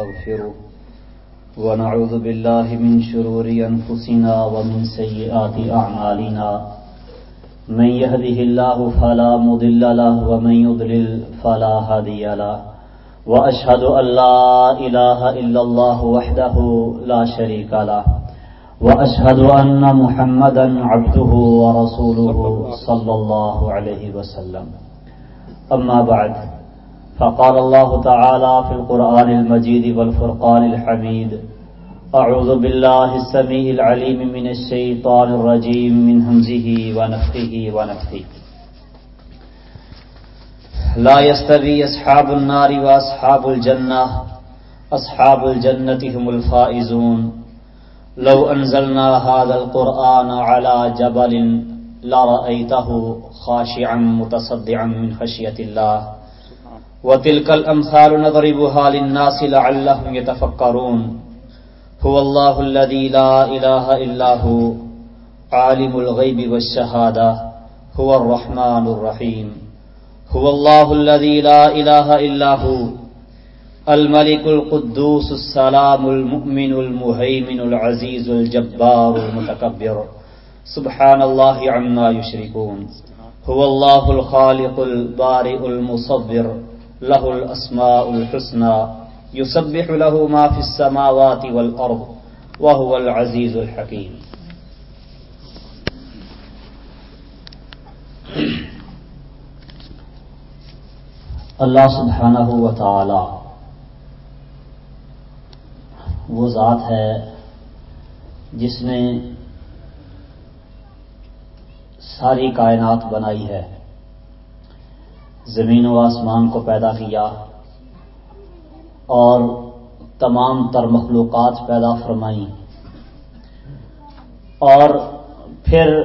ونستغفره ونعوذ بالله من شرور أنفسنا ومن سيئات أعمالنا من يهده الله فلا مضل له ومن يضلل فلا هادي له وأشهد أن لا إله إلا الله وحده لا شريك له وأشهد أن محمدا عبده ورسوله صلى الله عليه وسلم. أما بعد فقال الله تعالى في القرآن المجيد والفرقان الحميد. أعوذ بالله السميع العليم من الشيطان الرجيم، من همزه ونفخه ونفثه لا يستوي أصحاب النار وأصحاب الجنة، أصحاب الجنة هم الفائزون. لو أنزلنا هذا القرآن على جبل لرأيته خاشعا متصدعا من خشية الله. وتلك الأمثال نضربها للناس لعلهم يتفكرون. هو الله الذي لا إله إلا هو، عالم الغيب والشهادة، هو الرحمن الرحيم. هو الله الذي لا إله إلا هو، الملك القدوس السلام المؤمن المهيمن العزيز الجبار المتكبر. سبحان الله عما يشركون. هو الله الخالق البارئ المصبر. له الأسماء الحسنى، يسبح له ما في السماوات والأرض، وهو العزيز الحكيم. اللہ سبحانہ و تعالی وہ ذات ہے جس نے ساری کائنات بنائی ہے۔ زمین و آسمان کو پیدا کیا اور تمام تر مخلوقات پیدا فرمائی اور پھر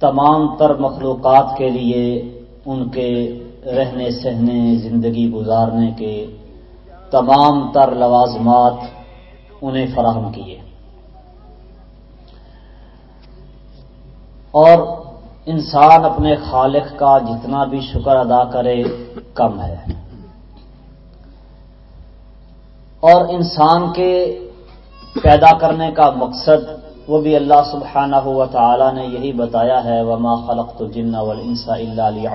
تمام تر مخلوقات کے لیے ان کے رہنے، سہنے، زندگی گزارنے کے تمام تر لوازمات انہیں فراہم کیے۔ اور انسان اپنے خالق کا جتنا بھی شکر ادا کرے، کم ہے۔ اور انسان کے پیدا کرنے کا مقصد، وہ بھی اللہ سبحانہ ہوا تعالی نے یہی بتایا ہے، وما خلق تو جن والانسا اللہ علی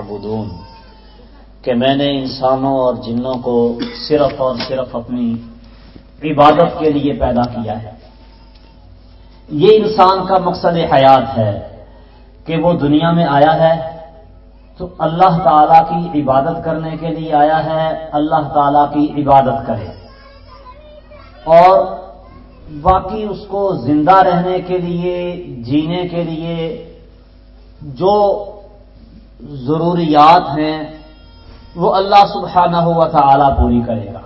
کہ میں نے انسانوں اور جنوں کو صرف اور صرف اپنی عبادت کے لیے پیدا کیا ہے۔ یہ انسان کا مقصد حیات ہے۔ کہ وہ دنیا میں آیا ہے، تو اللہ تعالی کی عبادت کرنے کے لیے آیا ہے، اللہ تعالی کی عبادت کرے۔ اور باقی اس کو زندہ رہنے کے لیے، جینے کے لیے جو ضروریات ہیں، وہ اللہ سبحانہ ہوا تعالی پوری کرے گا۔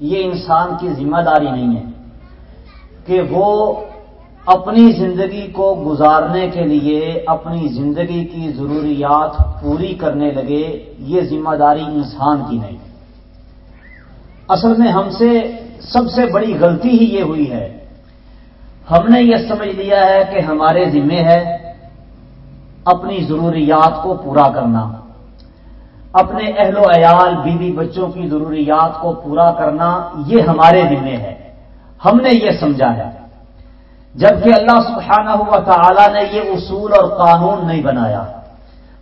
یہ انسان کی ذمہ داری نہیں ہے کہ وہ اپنی زندگی کو گزارنے کے لیے اپنی زندگی کی ضروریات پوری کرنے لگے، یہ ذمہ داری انسان کی نہیں۔ اصل میں ہم سے سب سے بڑی غلطی ہی یہ ہوئی ہے۔ ہم نے یہ سمجھ لیا ہے کہ ہمارے ذمے ہے اپنی ضروریات کو پورا کرنا۔ اپنے اہل و عیال، بیوی بچوں کی ضروریات کو پورا کرنا، یہ ہمارے ذمے ہے۔ ہم نے یہ سمجھا ہے۔ جبکہ اللہ سبحانہ ہوا تعالی نے یہ اصول اور قانون نہیں بنایا۔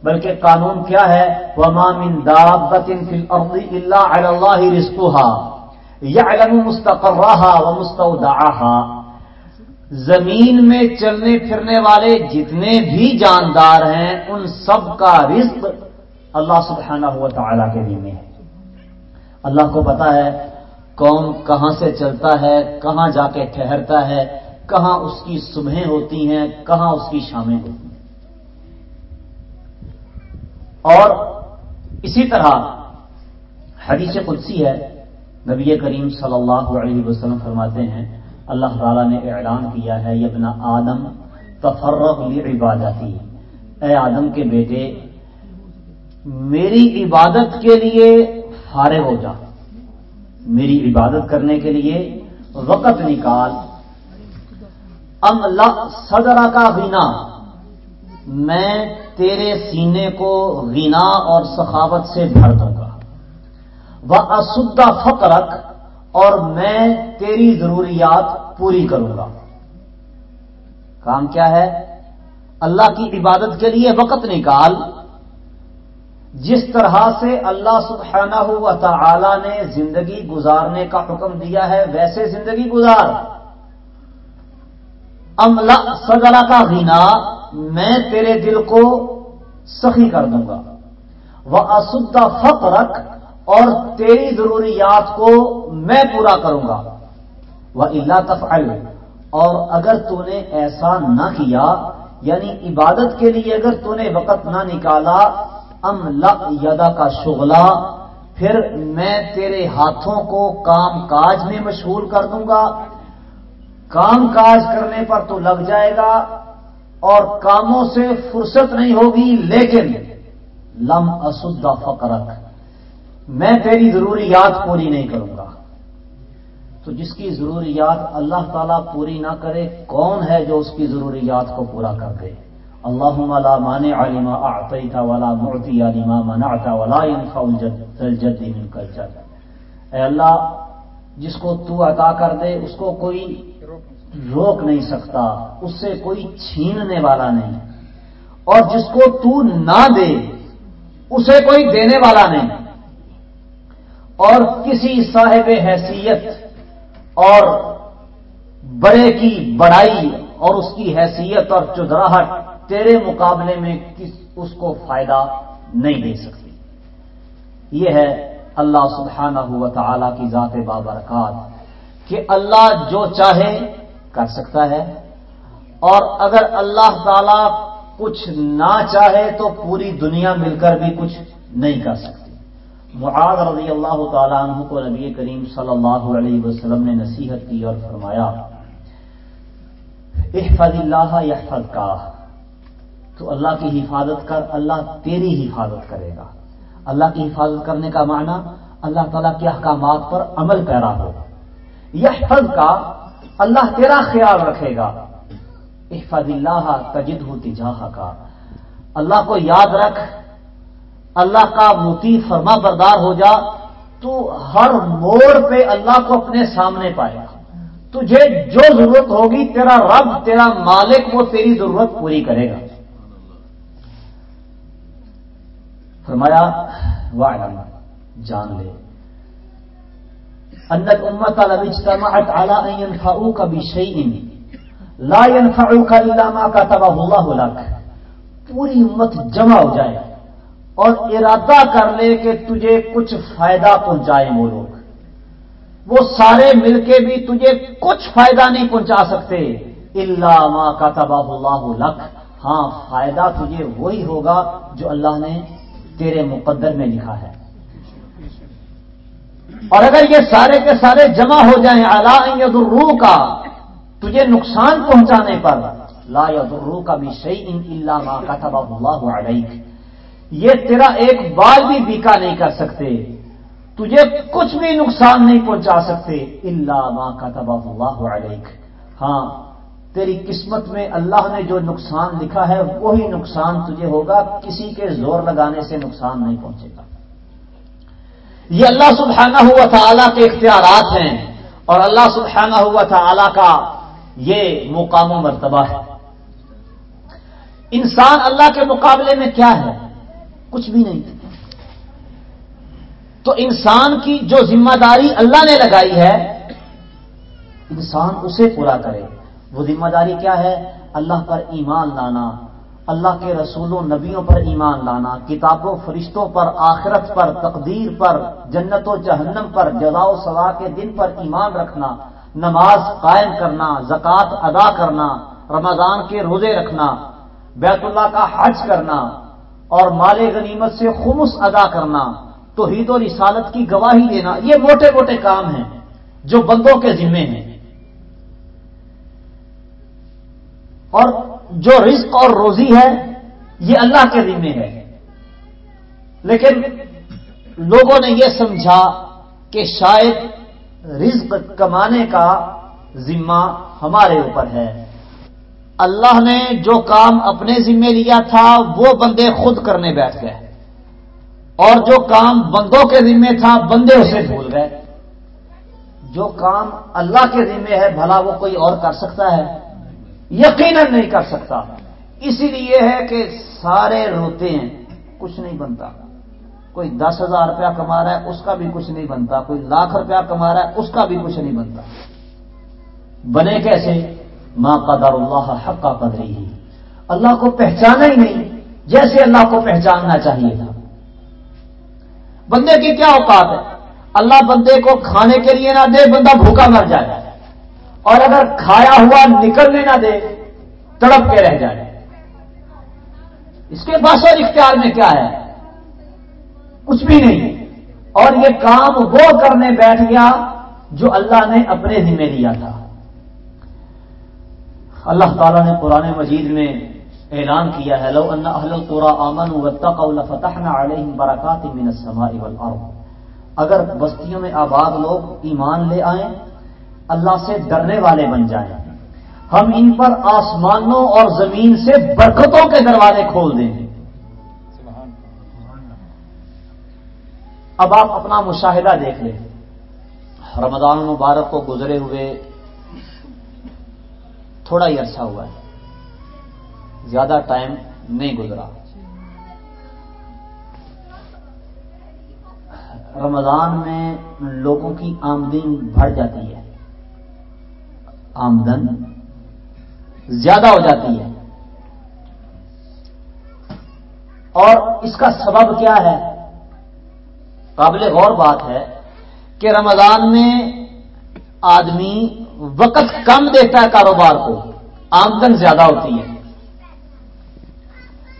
بلکہ قانون کیا ہے؟ ومامن دابت اللہ اللہ رسکوہا یا علم مستقرہ و مستعودہ زمین میں چلنے پھرنے والے جتنے بھی جاندار ہیں، ان سب کا رزق اللہ سبحانہ ہوا تعالی کے ذمے ہے۔ اللہ کو پتا ہے کون کہاں سے چلتا ہے، کہاں جا کے ٹھہرتا ہے کہاں اس کی صبحیں ہوتی ہیں، کہاں اس کی شامیں ہوتی ہیں۔ اور اسی طرح حدیث قدسی ہے، نبی کریم صلی اللہ علیہ وسلم فرماتے ہیں، اللہ تعالیٰ نے اعلان کیا ہے یہ اپنا آدم تفرغ لی عبادتی اے آدم کے بیٹے، میری عبادت کے لیے فارغ ہو جا۔ میری عبادت کرنے کے لیے وقت نکال۔ ام صدرہ کا غنا میں تیرے سینے کو غنا اور سخاوت سے بھر دوں گا۔ وہ اسدا فقرک اور میں تیری ضروریات پوری کروں گا۔ کام کیا ہے؟ اللہ کی عبادت کے لیے وقت نکال۔ جس طرح سے اللہ سبحانہ و تعالی نے زندگی گزارنے کا حکم دیا ہے، ویسے زندگی گزار۔ املا سگلا کا غنا میں تیرے دل کو سخی کر دوں گا۔ وہ اسدہ فق اور تیری ضروریات کو میں پورا کروں گا۔ وہ اللہ تفعل، اور اگر تو نے ایسا نہ کیا یعنی عبادت کے لیے اگر تو نے وقت نہ نکالا، ام یدا کا شغلہ، پھر میں تیرے ہاتھوں کو کام کاج میں مشغول کر دوں گا۔ کام کاج کرنے پر تو لگ جائے گا اور کاموں سے فرصت نہیں ہوگی، لیکن لم اسدا فقرک، میں تیری ضروریات پوری نہیں کروں گا۔ تو جس کی ضروریات اللہ تعالیٰ پوری نہ کرے، کون ہے جو اس کی ضروریات کو پورا کر دے؟ اللہ لا مانے علیما آئی تھا والا مورتی علیما مناتا ولا جدی اے اللہ، جس کو تو عطا کر دے، اس کو کوئی روک نہیں سکتا، اس سے کوئی چھیننے والا نہیں۔ اور جس کو تو نہ دے، اسے کوئی دینے والا نہیں۔ اور کسی صاحب حیثیت اور بڑے کی بڑائی اور اس کی حیثیت اور چدراہٹ تیرے مقابلے میں اس کو فائدہ نہیں دے سکتی۔ یہ ہے اللہ سبحانہ ہوا تعالی کی ذات بابرکات کہ اللہ جو چاہے کر سکتا ہے۔ اور اگر اللہ تعالی کچھ نہ چاہے تو پوری دنیا مل کر بھی کچھ نہیں کر سکتی۔ معاذ رضی اللہ تعالیٰ عنہ کو نبی کریم صلی اللہ علیہ وسلم نے نصیحت کی اور فرمایا، احفظ اللہ یحفظ کا تو اللہ کی حفاظت کر، اللہ تیری حفاظت کرے گا۔ اللہ کی حفاظت کرنے کا معنی اللہ تعالیٰ کے احکامات پر عمل پیرا ہو۔ یحفظ کا اللہ تیرا خیال رکھے گا۔ احفظ اللہ تجد ہو تجاہ کا۔ اللہ کو یاد رکھ۔ اللہ کا موتی فرما بردار ہو جا۔ تو ہر موڑ پہ اللہ کو اپنے سامنے پائے گا۔ تجھے جو ضرورت ہوگی، تیرا رب، تیرا مالک وہ تیری ضرورت پوری کرے گا۔ فرمایا، وعلم، جان لے۔ انت امت اجتمعت على ان ينفعوك بشيء. لا ينفعوك الا ما كتبه الله لك. پوری امت جمع ہو جائے. اور ارادہ کر لے کہ تجھے کچھ فائدہ پہنچائے وہ لوگ. وہ سارے مل کے بھی تجھے کچھ فائدہ نہیں پہنچا سکتے. اللہ ماں کا تباہ اللہ لکھ ہاں فائدہ تجھے وہی ہوگا جو اللہ نے تیرے مقدر میں لکھا ہے. اور اگر یہ سارے کے سارے جمع ہو جائیں اللہ یدرو کا تجھے نقصان پہنچانے پر، لا یدرو کا بھی صحیح ان اللہ ماں کا تباہ اللہ علیہ یہ تیرا ایک بال بھی بیکا نہیں کر سکتے، تجھے کچھ بھی نقصان نہیں پہنچا سکتے اللہ ماں کا تباہ اللہ علیک۔ ہاں تیری قسمت میں اللہ نے جو نقصان لکھا ہے، وہی نقصان تجھے ہوگا، کسی کے زور لگانے سے نقصان نہیں پہنچے گا۔ یہ اللہ سبحانہ ہوا تعالیٰ کے اختیارات ہیں اور اللہ سبحانہ ہوا تعالیٰ کا یہ مقام و مرتبہ ہے۔ انسان اللہ کے مقابلے میں کیا ہے؟ کچھ بھی نہیں۔ تو انسان کی جو ذمہ داری اللہ نے لگائی ہے، انسان اسے پورا کرے۔ وہ ذمہ داری کیا ہے؟ اللہ پر ایمان لانا۔ اللہ کے رسولوں نبیوں پر ایمان لانا، کتابوں، فرشتوں پر، آخرت پر، تقدیر پر، جنت و جہنم پر، جزا و سزا کے دن پر ایمان رکھنا، نماز قائم کرنا، زکوٰۃ ادا کرنا، رمضان کے روزے رکھنا، بیت اللہ کا حج کرنا، اور مال غنیمت سے خمس ادا کرنا، توحید و رسالت کی گواہی دینا، یہ موٹے موٹے کام ہیں جو بندوں کے ذمے ہیں۔ اور جو رزق اور روزی ہے، یہ اللہ کے ذمے ہے۔ لیکن لوگوں نے یہ سمجھا کہ شاید رزق کمانے کا ذمہ ہمارے اوپر ہے۔ اللہ نے جو کام اپنے ذمے لیا تھا، وہ بندے خود کرنے بیٹھ گئے۔ اور جو کام بندوں کے ذمے تھا، بندے اسے بھول گئے۔ جو کام اللہ کے ذمے ہے، بھلا وہ کوئی اور کر سکتا ہے۔ یقیناً نہیں کر سکتا۔ اسی لیے ہے کہ سارے روتے ہیں، کچھ نہیں بنتا۔ کوئی دس ہزار روپیہ کما رہا ہے، اس کا بھی کچھ نہیں بنتا۔ کوئی لاکھ روپیہ کما رہا ہے، اس کا بھی کچھ نہیں بنتا۔ بنے کیسے؟ ماں قدر اللہ حق کا قدری ہی۔ اللہ کو پہچانا ہی نہیں، جیسے اللہ کو پہچاننا چاہیے تھا۔ بندے کی کیا اوقات ہے؟ اللہ بندے کو کھانے کے لیے نہ دے، بندہ بھوکا مر جائے۔ اور اگر کھایا ہوا نکلنے نہ دے، تڑپ کے رہ جائے۔ اس کے پاس اور اختیار میں کیا ہے؟ کچھ بھی نہیں۔ اور یہ کام وہ کرنے بیٹھ گیا جو اللہ نے اپنے ذمہ لیا تھا۔ اللہ تعالیٰ نے قرآن مجید میں اعلان کیا ہے، لو ان اہل القرى امنوا واتقوا لفتحنا عليهم برکات من السماء والارض۔ اگر بستیوں میں آباد لوگ ایمان لے آئیں اللہ سے ڈرنے والے بن جائیں۔ ہم ان پر آسمانوں اور زمین سے برکتوں کے دروازے کھول دیں۔ گے اب آپ اپنا مشاہدہ دیکھ لیں۔ رمضان مبارک کو گزرے ہوئے تھوڑا ہی عرصہ ہوا ہے۔ زیادہ ٹائم نہیں گزرا۔ رمضان میں لوگوں کی آمدن بڑھ جاتی ہے۔ آمدن زیادہ ہو جاتی ہے۔ اور اس کا سبب کیا ہے؟ قابل غور بات ہے کہ رمضان میں آدمی وقت کم دیتا ہے کاروبار کو، آمدن زیادہ ہوتی ہے۔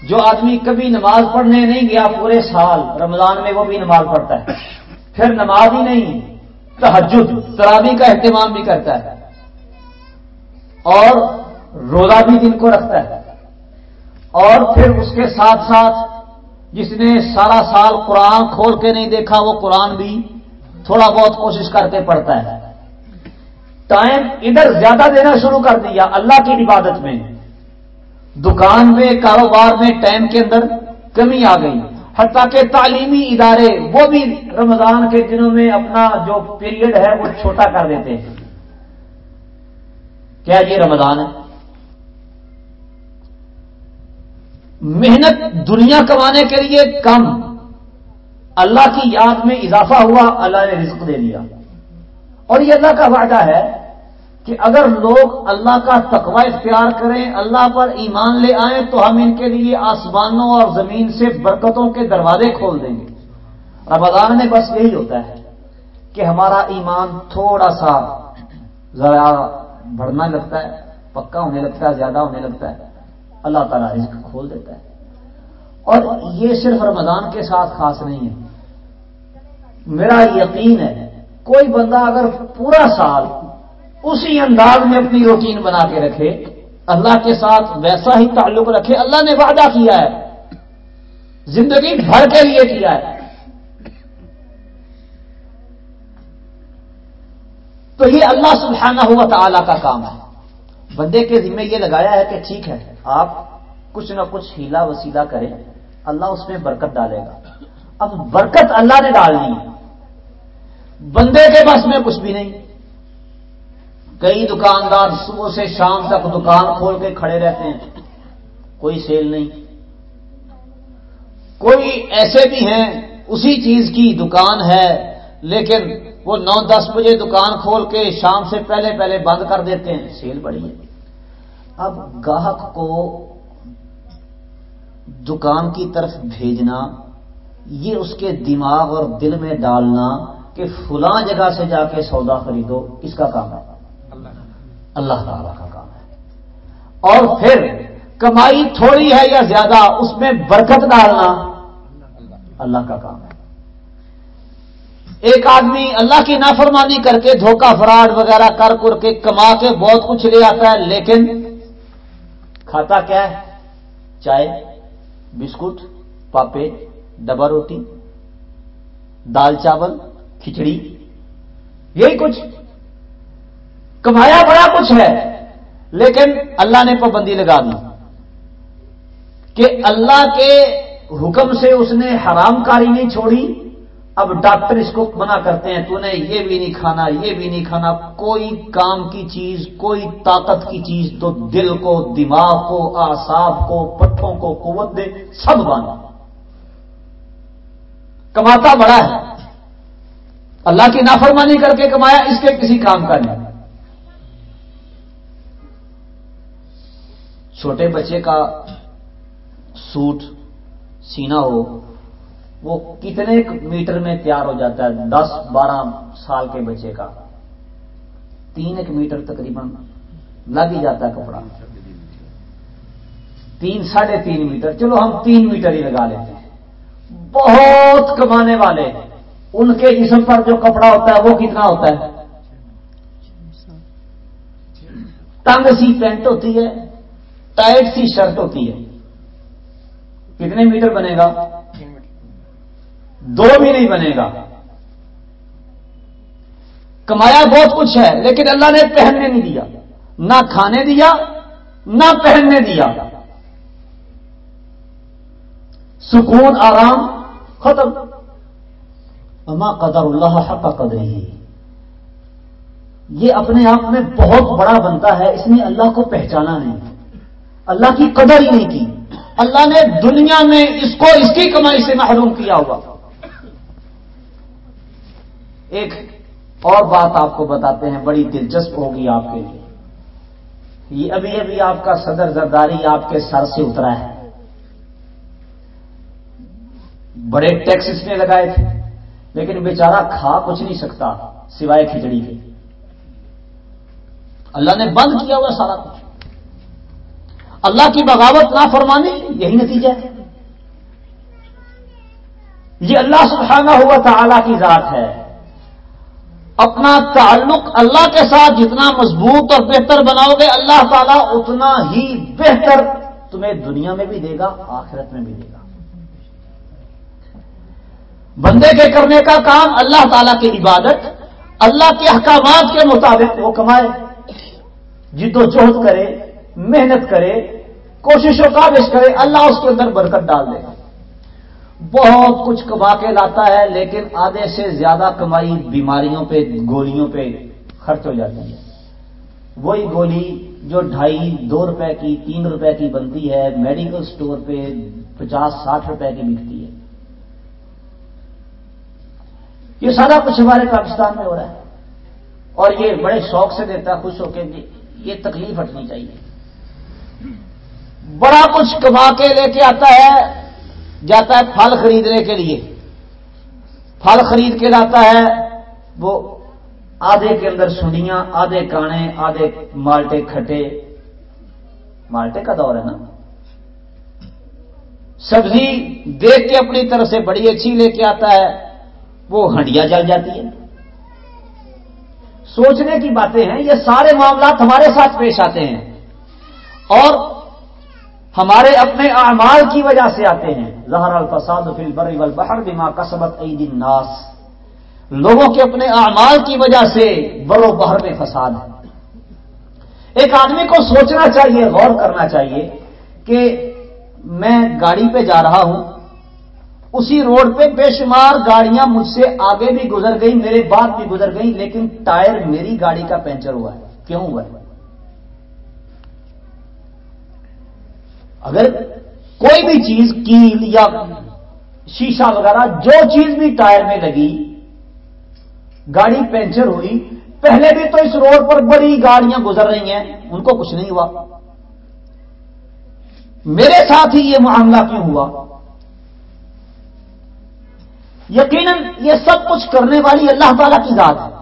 جو آدمی کبھی نماز پڑھنے نہیں گیا پورے سال، رمضان میں وہ بھی نماز پڑھتا ہے۔ پھر نماز ہی نہیں تحجد ترابی کا اہتمام بھی کرتا ہے۔ اور روزہ بھی دن کو رکھتا ہے اور پھر اس کے ساتھ ساتھ جس نے سارا سال قرآن کھول کے نہیں دیکھا، وہ قرآن بھی تھوڑا بہت کوشش کر کے پڑھتا ہے۔ ٹائم ادھر زیادہ دینا شروع کر دیا اللہ کی عبادت میں۔ دکان میں، کاروبار میں ٹائم کے اندر کمی آ گئی۔ حتیٰ کہ تعلیمی ادارے وہ بھی رمضان کے دنوں میں اپنا جو پیریڈ ہے وہ چھوٹا کر دیتے۔ ہیں کیا یہ رمضان ہے؟ محنت دنیا کمانے کے لیے کم، اللہ کی یاد میں اضافہ ہوا، اللہ نے رزق دے دیا۔ اور یہ اللہ کا وعدہ ہے کہ اگر لوگ اللہ کا تقوی اختیار کریں، اللہ پر ایمان لے آئیں، تو ہم ان کے لیے آسمانوں اور زمین سے برکتوں کے دروازے کھول دیں گے۔ رمضان میں بس یہی ہوتا ہے کہ ہمارا ایمان تھوڑا سا، ذرا بڑھنا لگتا ہے، پکا ہونے لگتا ہے، زیادہ ہونے لگتا ہے۔ اللہ تعالیٰ رزق کھول دیتا ہے۔ اور یہ صرف رمضان کے ساتھ خاص نہیں ہے۔ میرا یقین ہے، کوئی بندہ اگر پورا سال اسی انداز میں اپنی روٹین بنا کے رکھے، اللہ کے ساتھ ویسا ہی تعلق رکھے، اللہ نے وعدہ کیا ہے۔ زندگی بھر کے لیے کیا ہے۔ تو یہ اللہ سبحانہ ہوا تعالی کا کام ہے۔ بندے کے ذمہ یہ لگایا ہے کہ ٹھیک ہے، آپ کچھ نہ کچھ ہیلا وسیلہ کریں، اللہ اس میں برکت ڈالے گا۔ اب برکت اللہ نے ڈالنی ہے۔ بندے کے پاس میں کچھ بھی نہیں۔ کئی دکاندار صبح سے شام تک دکان کھول کے کھڑے رہتے ہیں۔ کوئی سیل نہیں۔ کوئی ایسے بھی ہیں، اسی چیز کی دکان ہے، لیکن وہ نو دس بجے دکان کھول کے شام سے پہلے پہلے بند کر دیتے ہیں۔ سیل بڑی ہے۔ اب گاہک کو دکان کی طرف بھیجنا، یہ اس کے دماغ اور دل میں ڈالنا کہ فلاں جگہ سے جا کے سودا خریدو، اس کا کام ہے۔ اللہ تعالی کا کام ہے۔ اور پھر کمائی تھوڑی ہے یا زیادہ، اس میں برکت ڈالنا، اللہ کا کام ہے۔ ایک آدمی اللہ کی نافرمانی کر کے دھوکہ فراڈ وغیرہ کر کر کے کما کے بہت کچھ لے آتا ہے، لیکن کھاتا کیا ہے؟ چائے، بسکٹ، پاپے، ڈبا روٹی، دال چاول، کھچڑی، یہی کچھ۔ کمایا بڑا کچھ ہے، لیکن اللہ نے پابندی لگا دی کہ اللہ کے حکم سے اس نے حرام کاری نہیں چھوڑی۔ اب ڈاکٹر اس کو منع کرتے ہیں، تو نے یہ بھی نہیں کھانا، یہ بھی نہیں کھانا، کوئی کام کی چیز، کوئی طاقت کی چیز تو دل کو، دماغ کو آساب کو پٹھوں کو قوت دے، سب باندھا کماتا بڑا ہے۔ اللہ کی نافرمانی کر کے کمایا، اس کے کسی کام کا نہیں۔ چھوٹے بچے کا سوٹ سینا ہو وہ کتنے میٹر میں تیار ہو جاتا ہے؟ دس، بارہ سال کے بچے کا۔ تین ایک میٹر تقریباً لگ ہی جاتا ہے کپڑا۔ تین، ساڑھے تین میٹر۔ چلو ہم تین میٹر ہی لگا لیتے ہیں۔ بہت کمانے والے ان کے جسم پر جو کپڑا ہوتا ہے، وہ کتنا ہوتا ہے؟ تنگ سی پینٹ ہوتی ہے، ٹائٹ سی شرٹ ہوتی ہے۔ کتنے میٹر بنے گا؟ دو بھی نہیں بنے گا۔ کمایا بہت کچھ ہے، لیکن اللہ نے پہننے نہیں دیا۔ نہ کھانے دیا، نہ پہننے دیا۔ سکون، آرام، ختم۔ اما قدر اللہ حق قدر ہی یہ اپنے آپ میں بہت بڑا بنتا ہے، اس نے اللہ کو پہچانا نہیں۔ اللہ کی قدر ہی نہیں کی۔ اللہ نے دنیا میں اس کو، اس کی کمائی سے محروم کیا ہوگا ایک اور بات آپ کو بتاتے ہیں، بڑی دلچسپ ہوگی آپ کے لیے۔ یہ ابھی ابھی آپ کا صدر زرداری آپ کے سر سے اترا ہے۔ بڑے ٹیکس اس نے لگائے تھے، لیکن بیچارہ کھا کچھ نہیں سکتا سوائے کھچڑی کے۔ اللہ نے بند کیا ہوا سارا کچھ۔ اللہ کی بغاوت نہ فرمانی یہی نتیجہ ہے۔ یہ اللہ سبحانہ ہوا تھا کی ذات ہے۔ اپنا تعلق اللہ کے ساتھ جتنا مضبوط اور بہتر بناؤ گے، اللہ تعالیٰ اتنا ہی بہتر تمہیں دنیا میں بھی دے گا، آخرت میں بھی دے گا۔ بندے کے کرنے کا کام اللہ تعالیٰ کی عبادت، اللہ کے احکامات کے مطابق وہ کمائے، جد و جہد کرے، محنت کرے، کوششوں کا کابش کرے، اللہ اس کے اندر برکت ڈال دے۔ گا بہت کچھ کما کے لاتا ہے، لیکن آدھے سے زیادہ کمائی بیماریوں پہ، گولیوں پہ خرچ ہو جاتی ہے۔ وہی گولی جو ڈھائی، دو روپے کی، تین روپے کی بنتی ہے، میڈیکل سٹور پہ پچاس، ساٹھ روپے کی بکتی ہے۔ یہ سارا کچھ ہمارے پاکستان میں ہو رہا ہے۔ اور یہ بڑے شوق سے دیتا ہے خوش ہو کے یہ تکلیف ہٹنی چاہیے۔ بڑا کچھ کما کے لے کے آتا ہے جاتا ہے پھل خریدنے کے لیے۔ پھل خرید کے لاتا ہے، وہ آدھے کے اندر سنیاں، آدھے کانے، آدھے مالٹے کھٹے۔ مالٹے کا دور ہے نا۔ سبزی دیکھ کے اپنی طرف سے بڑی اچھی لے کے آتا ہے، وہ ہنڈیا جل جاتی ہے۔ سوچنے کی باتیں ہیں، یہ سارے معاملات ہمارے ساتھ پیش آتے ہیں۔ اور ہمارے اپنے اعمال کی وجہ سے آتے ہیں۔ زہر الفساد فی البر والبحر بما کسبت عید الناس۔ لوگوں کے اپنے اعمال کی وجہ سے بر و بحر میں فساد ہے۔ ایک آدمی کو سوچنا چاہیے، غور کرنا چاہیے کہ میں گاڑی پہ جا رہا ہوں، اسی روڈ پہ بے شمار گاڑیاں مجھ سے آگے بھی گزر گئی میرے بعد بھی گزر گئی لیکن ٹائر میری گاڑی کا پینچر ہوا ہے۔ کیوں ہوا ہے؟ اگر کوئی بھی چیز، کیل یا شیشہ وغیرہ، جو چیز بھی ٹائر میں لگی، گاڑی پنچر ہوئی۔ پہلے بھی تو اس روڈ پر بڑی گاڑیاں گزر رہی ہیں، ان کو کچھ نہیں ہوا۔ میرے ساتھ ہی یہ معاملہ کیوں ہوا؟ یقیناً یہ سب کچھ کرنے والی اللہ تعالی کی ذات ہے۔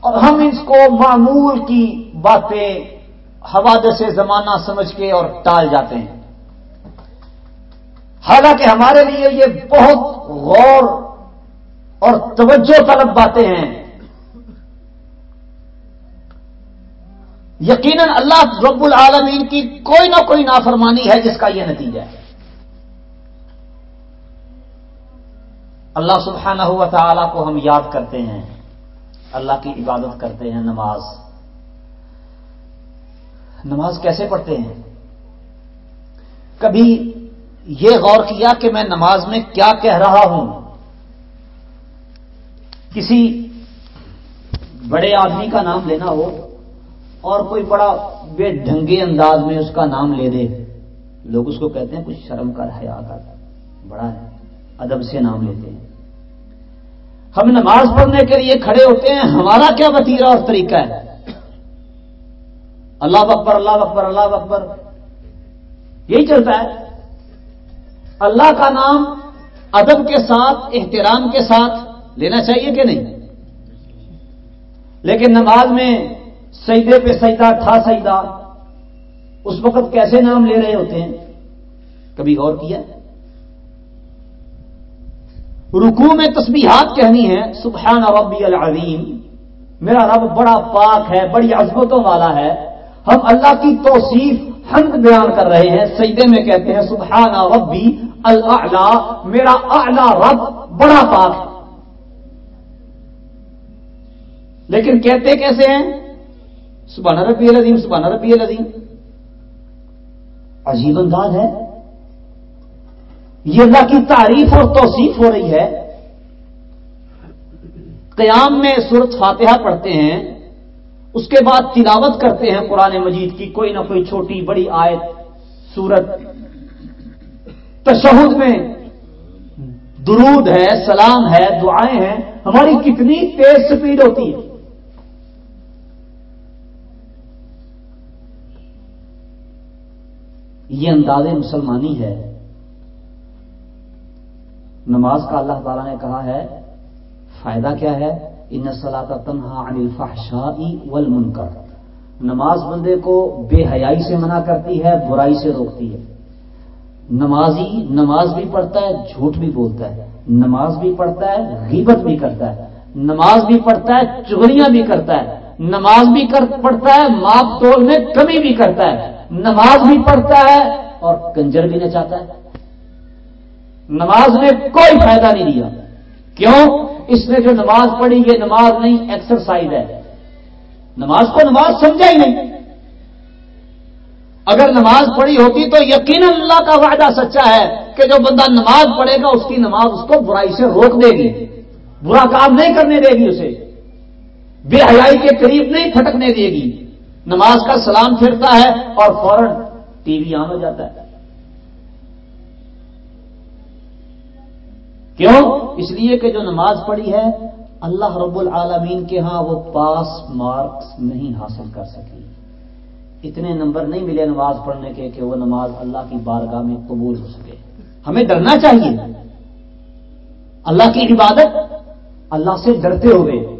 اور ہم اس کو معمول کی باتیں حوادث زمانہ سمجھ کے اور ٹال جاتے ہیں۔ حالانکہ ہمارے لیے یہ بہت غور اور توجہ طلب باتیں ہیں۔ یقیناً اللہ رب العالمین کی کوئی نہ کوئی نافرمانی ہے جس کا یہ نتیجہ ہے۔ اللہ سبحانہ ہوا تعالی کو ہم یاد کرتے ہیں، اللہ کی عبادت کرتے ہیں نماز۔ نماز کیسے پڑھتے ہیں؟ کبھی یہ غور کیا کہ میں نماز میں کیا کہہ رہا ہوں؟ کسی بڑے آدمی کا نام لینا ہو اور کوئی بڑا بے ڈھنگے انداز میں اس کا نام لے دے۔ لوگ اس کو کہتے ہیں کچھ شرم کر حیا کر بڑا ہے۔ ادب سے نام لیتے ہیں۔ ہم نماز پڑھنے کے لیے کھڑے ہوتے ہیں، ہمارا کیا وتیرا اور طریقہ ہے؟ اللہ اکبر اللہ اکبر اللہ اکبر۔ یہی چلتا ہے۔ اللہ کا نام ادب کے ساتھ، احترام کے ساتھ لینا چاہیے کہ نہیں؟ لیکن نماز میں سجدے پہ سجدہ ٹھا سجدہ، اس وقت کیسے نام لے رہے ہوتے ہیں؟ کبھی غور کیا؟ رکوع میں تسبیحات کہنی ہے سبحان ربی العظیم، میرا رب بڑا پاک ہے، بڑی عظمتوں والا ہے۔ ہم اللہ کی توصیف حمد بیان کر رہے ہیں، سجدے میں کہتے ہیں، سبحان ربی اللہ میرا اعلی رب بڑا پاک ہے۔ لیکن کہتے کیسے ہیں؟ سبحان ربی العظیم، سبحان ربی العظیم۔ عجیب انداز ہے۔ یہ اللہ کی تعریف اور توصیف ہو رہی ہے۔ قیام میں صورت فاتحہ پڑھتے ہیں۔ اس کے بعد تلاوت کرتے ہیں قرآن مجید کی، کوئی نہ کوئی چھوٹی بڑی آیت، سورت۔ تشہد میں درود ہے، سلام ہے، دعائیں ہیں، ہماری کتنی تیز سپیڈ ہوتی ہے۔ یہ انداز مسلمانی ہے۔ نماز کا اللہ تعالیٰ نے کہا ہے، فائدہ کیا ہے؟ ان سلاطہ تنہا عن الفحشائی والمنکر نماز بندے کو بے حیائی سے منع کرتی ہے، برائی سے روکتی ہے۔ نمازی، نماز بھی پڑھتا ہے، جھوٹ بھی بولتا ہے۔ نماز بھی پڑھتا ہے، غیبت بھی کرتا ہے۔ نماز بھی پڑھتا ہے، چغلیاں بھی کرتا ہے۔ نماز بھی پڑھتا ہے، ماپ توڑ میں کمی بھی کرتا ہے۔ نماز بھی پڑھتا ہے اور کنجر بھی نچاتا ہے۔ نماز نے کوئی فائدہ نہیں دیا۔ کیوں؟ اس نے جو نماز پڑھی یہ نماز نہیں ایکسرسائز ہے۔ نماز کو نماز سمجھا ہی نہیں۔ اگر نماز پڑھی ہوتی تو یقین اللہ کا وعدہ سچا ہے کہ جو بندہ نماز پڑھے گا، اس کی نماز اس کو برائی سے روک دے گی۔ برا کام نہیں کرنے دے گی اسے۔ بے حیائی کے قریب نہیں پھٹکنے دے گی۔ نماز کا سلام پھرتا ہے اور فوراً ٹی وی آن ہو جاتا ہے۔ کیوں؟ اس لیے کہ جو نماز پڑھی ہے، اللہ رب العالمین کے ہاں وہ پاس مارکس نہیں حاصل کر سکی۔ اتنے نمبر نہیں ملے نماز پڑھنے کے کہ وہ نماز اللہ کی بارگاہ میں قبول ہو سکے۔ ہمیں ڈرنا چاہیے۔ اللہ کی عبادت اللہ سے ڈرتے ہوئے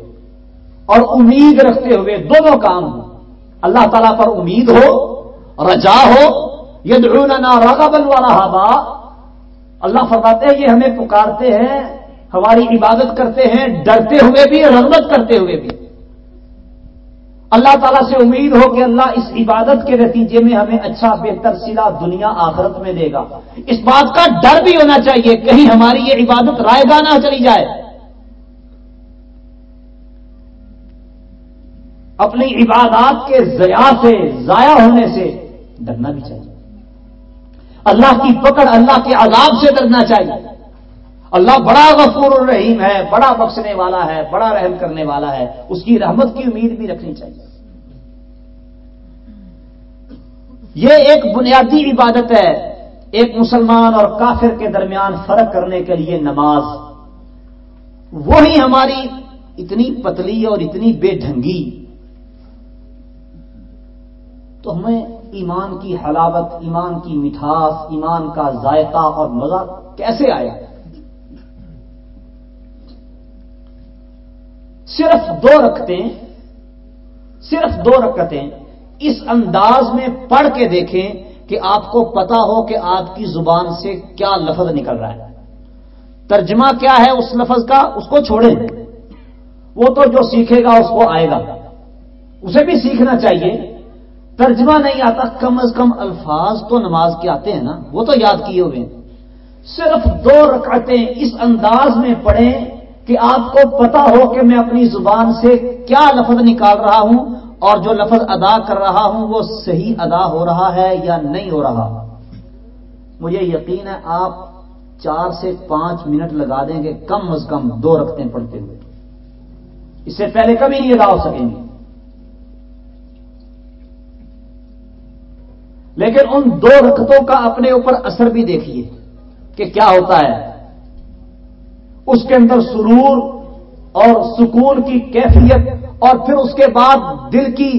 اور امید رکھتے ہوئے دونوں کام۔ ہوں اللہ تعالیٰ پر امید ہو، رجا ہو ید رغبا ورہبا اللہ فرماتے ہیں، یہ ہمیں پکارتے ہیں ہماری عبادت کرتے ہیں، ڈرتے ہوئے بھی، رغبت کرتے ہوئے بھی۔ اللہ تعالیٰ سے امید ہو کہ اللہ اس عبادت کے نتیجے میں ہمیں اچھا بہتر سلا دنیا آخرت میں دے گا۔ اس بات کا ڈر بھی ہونا چاہیے، کہیں ہماری یہ عبادت رائے گاہ نہ چلی جائے۔ اپنی عبادات کے ضیاع سے، ضائع ہونے سے ڈرنا بھی چاہیے۔ اللہ کی پکڑ، اللہ کے عذاب سے ڈرنا چاہیے۔ اللہ بڑا غفور الرحیم ہے، بڑا بخشنے والا ہے، بڑا رحم کرنے والا ہے، اس کی رحمت کی امید بھی رکھنی چاہیے۔ یہ ایک بنیادی عبادت ہے۔ ایک مسلمان اور کافر کے درمیان فرق کرنے کے لیے نماز۔ وہی ہماری اتنی پتلی اور اتنی بے ڈھنگی۔ تو ہمیں ایمان کی حلاوت، ایمان کی مٹھاس، ایمان کا ذائقہ اور مزہ کیسے آیا؟ صرف دو رکھتے صرف دو رکھتے اس انداز میں پڑھ کے دیکھیں کہ آپ کو پتا ہو کہ آپ کی زبان سے کیا لفظ نکل رہا ہے۔ ترجمہ کیا ہے اس لفظ کا؟ اس کو چھوڑیں۔ وہ تو جو سیکھے گا اس کو آئے گا۔ اسے بھی سیکھنا چاہیے۔ ترجمہ نہیں آتا، کم از کم الفاظ تو نماز کے آتے ہیں نا، وہ تو یاد کیے ہوئے صرف دو رکعتیں اس انداز میں پڑھیں کہ آپ کو پتا ہو کہ میں اپنی زبان سے کیا لفظ نکال رہا ہوں اور جو لفظ ادا کر رہا ہوں وہ صحیح ادا ہو رہا ہے یا نہیں ہو رہا۔ مجھے یقین ہے آپ چار سے پانچ منٹ لگا دیں گے کم از کم دو رکھتے پڑتے ہوئے۔ اس سے پہلے کبھی نہیں ادا ہو سکیں گے۔ لیکن ان دو رکھتوں کا اپنے اوپر اثر بھی دیکھیے کہ کیا ہوتا ہے۔ اس کے اندر سرور اور سکون کی کیفیت اور پھر اس کے بعد دل کی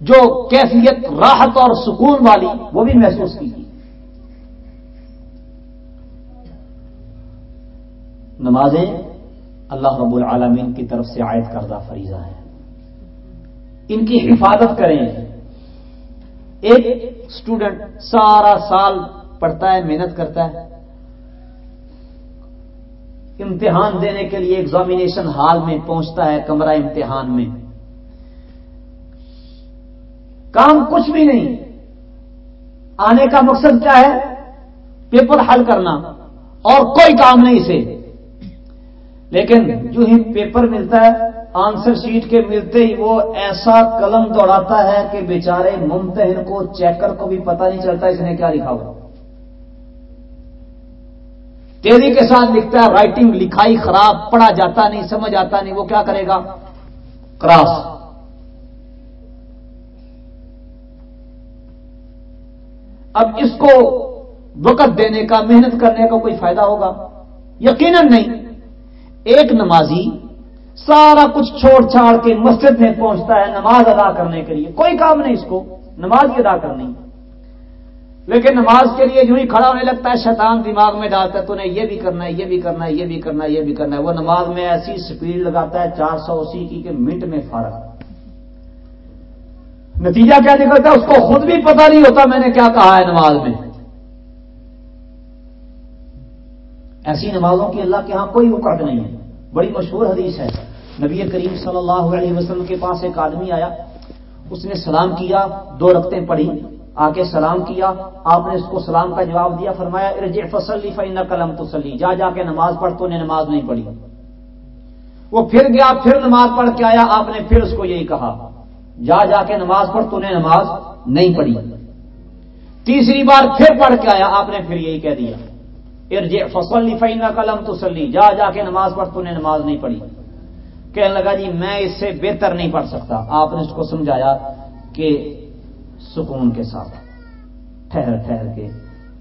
جو کیفیت، راحت اور سکون والی، وہ بھی محسوس کی نمازیں اللہ رب العالمین کی طرف سے عائد کردہ فریضہ ہے ان کی حفاظت کریں۔ ایک اسٹوڈنٹ سارا سال پڑھتا ہے، محنت کرتا ہے امتحان دینے کے لیے ایگزامینیشن ہال میں پہنچتا ہے، کمرہ امتحان میں۔ کام کچھ بھی نہیں۔ آنے کا مقصد کیا ہے؟ پیپر حل کرنا، اور کوئی کام نہیں اسے۔ لیکن جو ہی پیپر ملتا ہے آنسر شیٹ کے ملتے ہی وہ ایسا قلم دوڑاتا ہے کہ بیچارے ممتحن کو چیکر کو بھی پتہ نہیں چلتا اس نے کیا لکھا ہوا۔ تیزی کے ساتھ لکھتا ہے رائٹنگ لکھائی خراب، پڑھا جاتا نہیں، سمجھ آتا نہیں، وہ کیا کرے گا؟ کراس۔ اب اس کو وقت دینے کا، محنت کرنے کا کوئی فائدہ ہوگا؟ یقیناً نہیں۔ ایک نمازی سارا کچھ چھوڑ چھاڑ کے مسجد میں پہنچتا ہے نماز ادا کرنے کے لیے۔ کوئی کام نہیں اس کو نماز ادا کرنی۔ لیکن نماز کے لیے جو ہی کھڑا ہونے لگتا ہے، شیطان دماغ میں ڈالتا ہے تو نے یہ بھی کرنا ہے، یہ بھی کرنا ہے، یہ بھی کرنا ہے، یہ بھی کرنا ہے۔ وہ نماز میں ایسی سپیڈ لگاتا ہے، چار سو اسی کی کہ منٹ میں فارغ نتیجہ کیا نکلتا ہے؟ اس کو خود بھی پتا نہیں ہوتا میں نے کیا کہا ہے نماز میں۔ ایسی نمازوں کی اللہ کے ہاں کوئی وقت نہیں ہے۔ بڑی مشہور حدیث ہے۔ نبی کریم صلی اللہ علیہ وسلم کے پاس ایک آدمی آیا، اس نے سلام کیا، دو رقطیں پڑھی آ کے سلام کیا، آپ نے اس کو سلام کا جواب دیا، فرمایا، ارجع فصلی فین قلم تسلی جا جا کے نماز پڑھ، تو نے نماز نہیں پڑھی۔ وہ پھر گیا، پھر نماز پڑھ کے آیا، آپ نے پھر اس کو یہی کہا۔ جا جا کے نماز پڑھ، تو نے نماز نہیں پڑھی۔ تیسری بار پھر پڑھ کے آیا، آپ نے پھر یہی کہہ دیا۔ ارجع فصلی فین قلم تسلی جا جا کے نماز پڑھ، تو نے نماز نہیں پڑھی۔ کہنے لگا جی میں اس سے بہتر نہیں پڑھ سکتا۔ آپ نے اس کو سمجھایا کہ سکون کے ساتھ۔ ٹھہر ٹھہر کے۔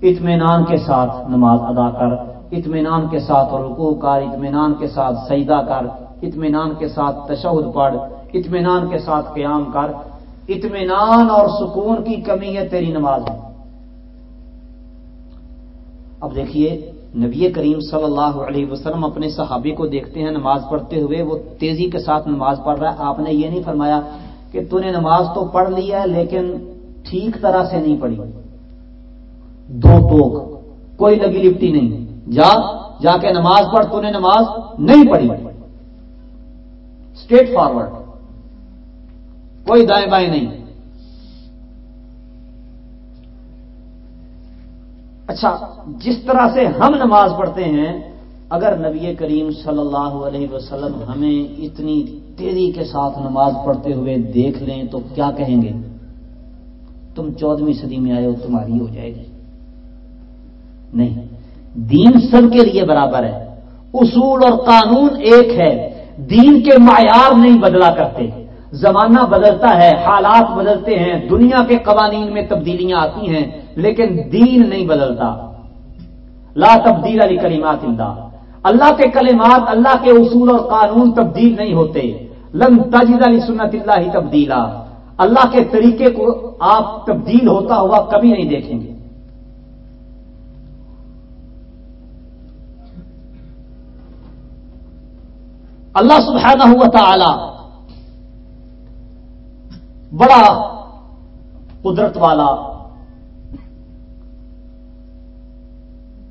اطمینان کے ساتھ نماز ادا کر۔ اطمینان کے ساتھ رکوع کر۔ اطمینان کے ساتھ سجدہ کر۔ اطمینان کے ساتھ تشہد پڑھ۔ اطمینان کے ساتھ قیام کر۔ اطمینان اور سکون کی کمی ہے تیری نماز میں۔ اب دیکھیے، نبی کریم صلی اللہ علیہ وسلم اپنے صحابی کو دیکھتے ہیں، نماز پڑھتے ہوئے وہ تیزی کے ساتھ نماز پڑھ رہا ہے۔ آپ نے یہ نہیں فرمایا کہ تو نے نماز تو پڑھ لی ہے، لیکن ٹھیک طرح سے نہیں پڑھی دو ٹوک کوئی لگی لپٹی نہیں۔ جا جا کے نماز پڑھ، تو نے نماز نہیں پڑھی۔ اسٹریٹ فارورڈ کوئی دائیں بائیں نہیں۔ اچھا جس طرح سے ہم نماز پڑھتے ہیں، اگر نبی کریم صلی اللہ علیہ وسلم ہمیں اتنی تیزی کے ساتھ نماز پڑھتے ہوئے دیکھ لیں تو کیا کہیں گے؟ تم چودہویں صدی میں آئے ہو، تمہاری ہو جائے گی۔ نہیں، دین سب کے لیے برابر ہے۔ اصول اور قانون ایک ہے۔ دین کے معیار نہیں بدلا کرتے۔ زمانہ بدلتا ہے، حالات بدلتے ہیں، دنیا کے قوانین میں تبدیلیاں آتی ہیں، لیکن دین نہیں بدلتا۔ لا تبدیل علی کلیمات اللہ۔ اللہ کے کلمات، اللہ کے اصول اور قانون تبدیل نہیں ہوتے۔ لن تجد علی سنت اللہ ہی تبدیلا۔ اللہ کے طریقے کو آپ تبدیل ہوتا ہوا کبھی نہیں دیکھیں گے۔ اللہ سبحانہ ہوا تعالی بڑا قدرت والا،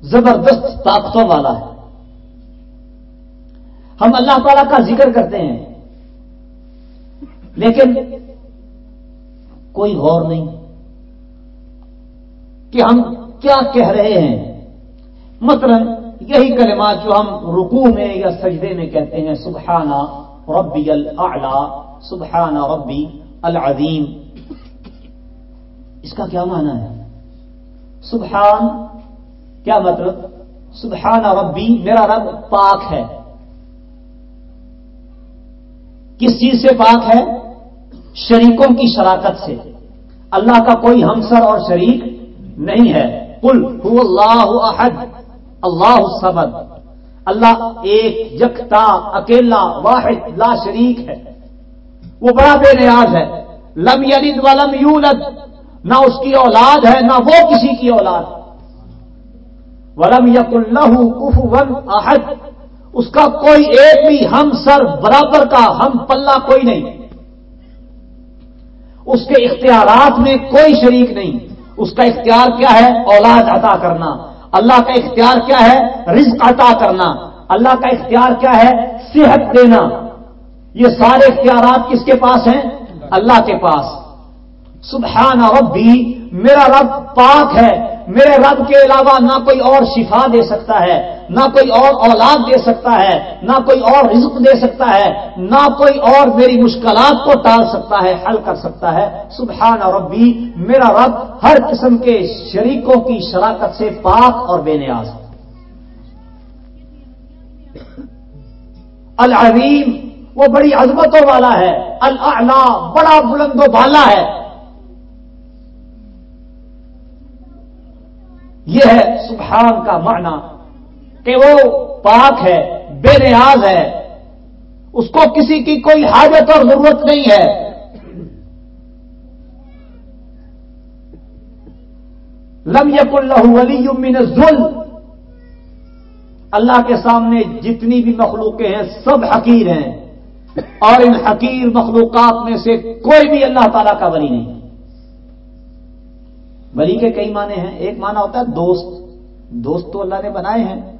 زبردست طاقتوں والا ہے۔ ہم اللہ تعالی کا ذکر کرتے ہیں، لیکن کوئی غور نہیں کہ ہم کیا کہہ رہے ہیں۔ مثلا یہی کلمات جو ہم رکوع میں یا سجدے میں کہتے ہیں سبحانہ ربی العلا سبحانہ ربی العظیم۔ اس کا کیا معنی ہے؟ سبحان، کیا مطلب؟ سبحان ربی، میرا رب پاک ہے۔ کس چیز سے پاک ہے؟ شریکوں کی شراکت سے۔ اللہ کا کوئی ہمسر اور شریک نہیں ہے۔ کل اللہ احد، اللہ سبد اللہ ایک، یکتا، اکیلا، واحد، لا شریک ہے۔ وہ بڑا بے نیاز ہے۔ لم یلد ولم یولد۔ نہ اس کی اولاد ہے، نہ وہ کسی کی اولاد۔ ولم یق اللہ کف ون احد۔ اس کا کوئی ایک بھی ہم سر برابر کا ہم پلہ کوئی نہیں۔ اس کے اختیارات میں کوئی شریک نہیں۔ اس کا اختیار کیا ہے؟ اولاد عطا کرنا۔ اللہ کا اختیار کیا ہے؟ رزق عطا کرنا۔ اللہ کا اختیار کیا ہے؟ صحت دینا۔ یہ سارے اختیارات کس کے پاس ہیں؟ اللہ کے پاس۔ سبحان ربی، میرا رب پاک ہے۔ میرے رب کے علاوہ نہ کوئی اور شفا دے سکتا ہے، نہ کوئی اور اولاد دے سکتا ہے، نہ کوئی اور رزق دے سکتا ہے، نہ کوئی اور میری مشکلات کو ٹال سکتا ہے، حل کر سکتا ہے۔ سبحان ربی، میرا رب ہر قسم کے شریکوں کی شراکت سے پاک اور بے نیاز۔ العظیم، وہ بڑی عظمتوں والا ہے۔ اللہ بڑا بلند و بالا ہے۔ یہ ہے سبحان کا معنی کہ وہ پاک ہے، بے نیاز ہے۔ اس کو کسی کی کوئی حاجت اور ضرورت نہیں ہے۔ لم یق اللہ ولی من ظلم اللہ کے سامنے جتنی بھی مخلوقیں ہیں، سب حقیر ہیں۔ اور ان حقیر مخلوقات میں سے کوئی بھی اللہ تعالی کا ولی نہیں۔ ولی کے کئی معنی ہیں۔ ایک معنی ہوتا ہے دوست۔ دوست تو اللہ نے بنائے ہیں۔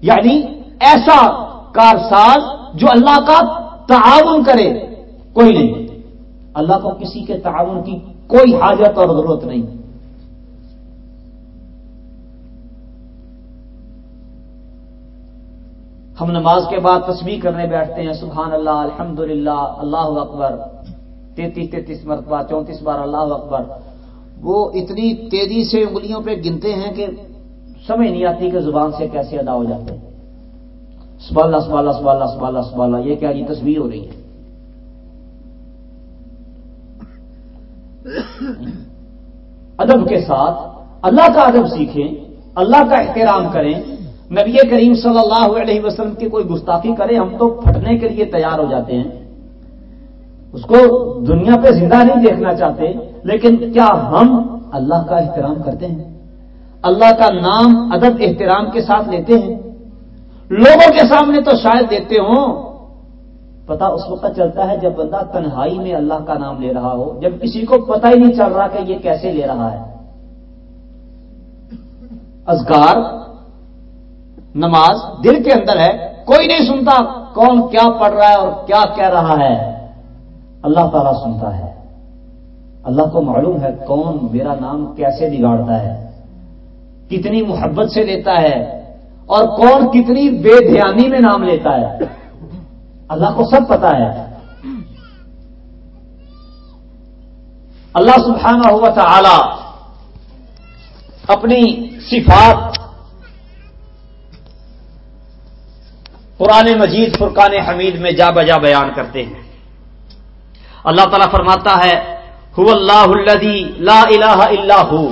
یعنی ایسا کارساز جو اللہ کا تعاون کرے۔ کوئی نہیں۔ اللہ کو کسی کے تعاون کی کوئی حاجت اور ضرورت نہیں۔ ہم نماز کے بعد تصویر کرنے بیٹھتے ہیں۔ سبحان اللہ الحمد اللہ اکبر۔ تینتیس تینتیس مرتبہ، چونتیس بار اللہ اکبر۔ وہ اتنی تیزی سے انگلیوں پہ گنتے ہیں کہ سمجھ نہیں آتی کہ زبان سے کیسے ادا ہو جاتے ہیں۔ سبالا سبالا سبالا سبالا سبالا یہ کیا یہ تصویر ہو رہی ہے؟ ادب کے ساتھ اللہ کا ادب سیکھیں، اللہ کا احترام کریں۔ نبی کریم صلی اللہ علیہ وسلم کی کوئی گستاخی کرے، ہم تو پھٹنے کے لیے تیار ہو جاتے ہیں۔ اس کو دنیا پہ زندہ نہیں دیکھنا چاہتے، لیکن کیا ہم اللہ کا احترام کرتے ہیں؟ اللہ کا نام ادب احترام کے ساتھ لیتے ہیں؟ لوگوں کے سامنے تو شاید دیتے ہوں۔ پتا اس وقت چلتا ہے جب بندہ تنہائی میں اللہ کا نام لے رہا ہو، جب کسی کو پتہ ہی نہیں چل رہا کہ یہ کیسے لے رہا ہے۔ ازگار نماز دل کے اندر ہے، کوئی نہیں سنتا کون کیا پڑھ رہا ہے اور کیا کہہ رہا ہے۔ اللہ تعالیٰ سنتا ہے۔ اللہ کو معلوم ہے کون میرا نام کیسے بگاڑتا ہے، کتنی محبت سے لیتا ہے اور کون کتنی بے دھیانی میں نام لیتا ہے۔ اللہ کو سب پتا ہے۔ اللہ سبحانہ ہوا تھا اپنی صفات قرآن مجید فرقان حمید میں جا بجا بیان کرتے ہیں۔ اللہ تعالیٰ فرماتا ہے اللہ لا الہ الا ہو.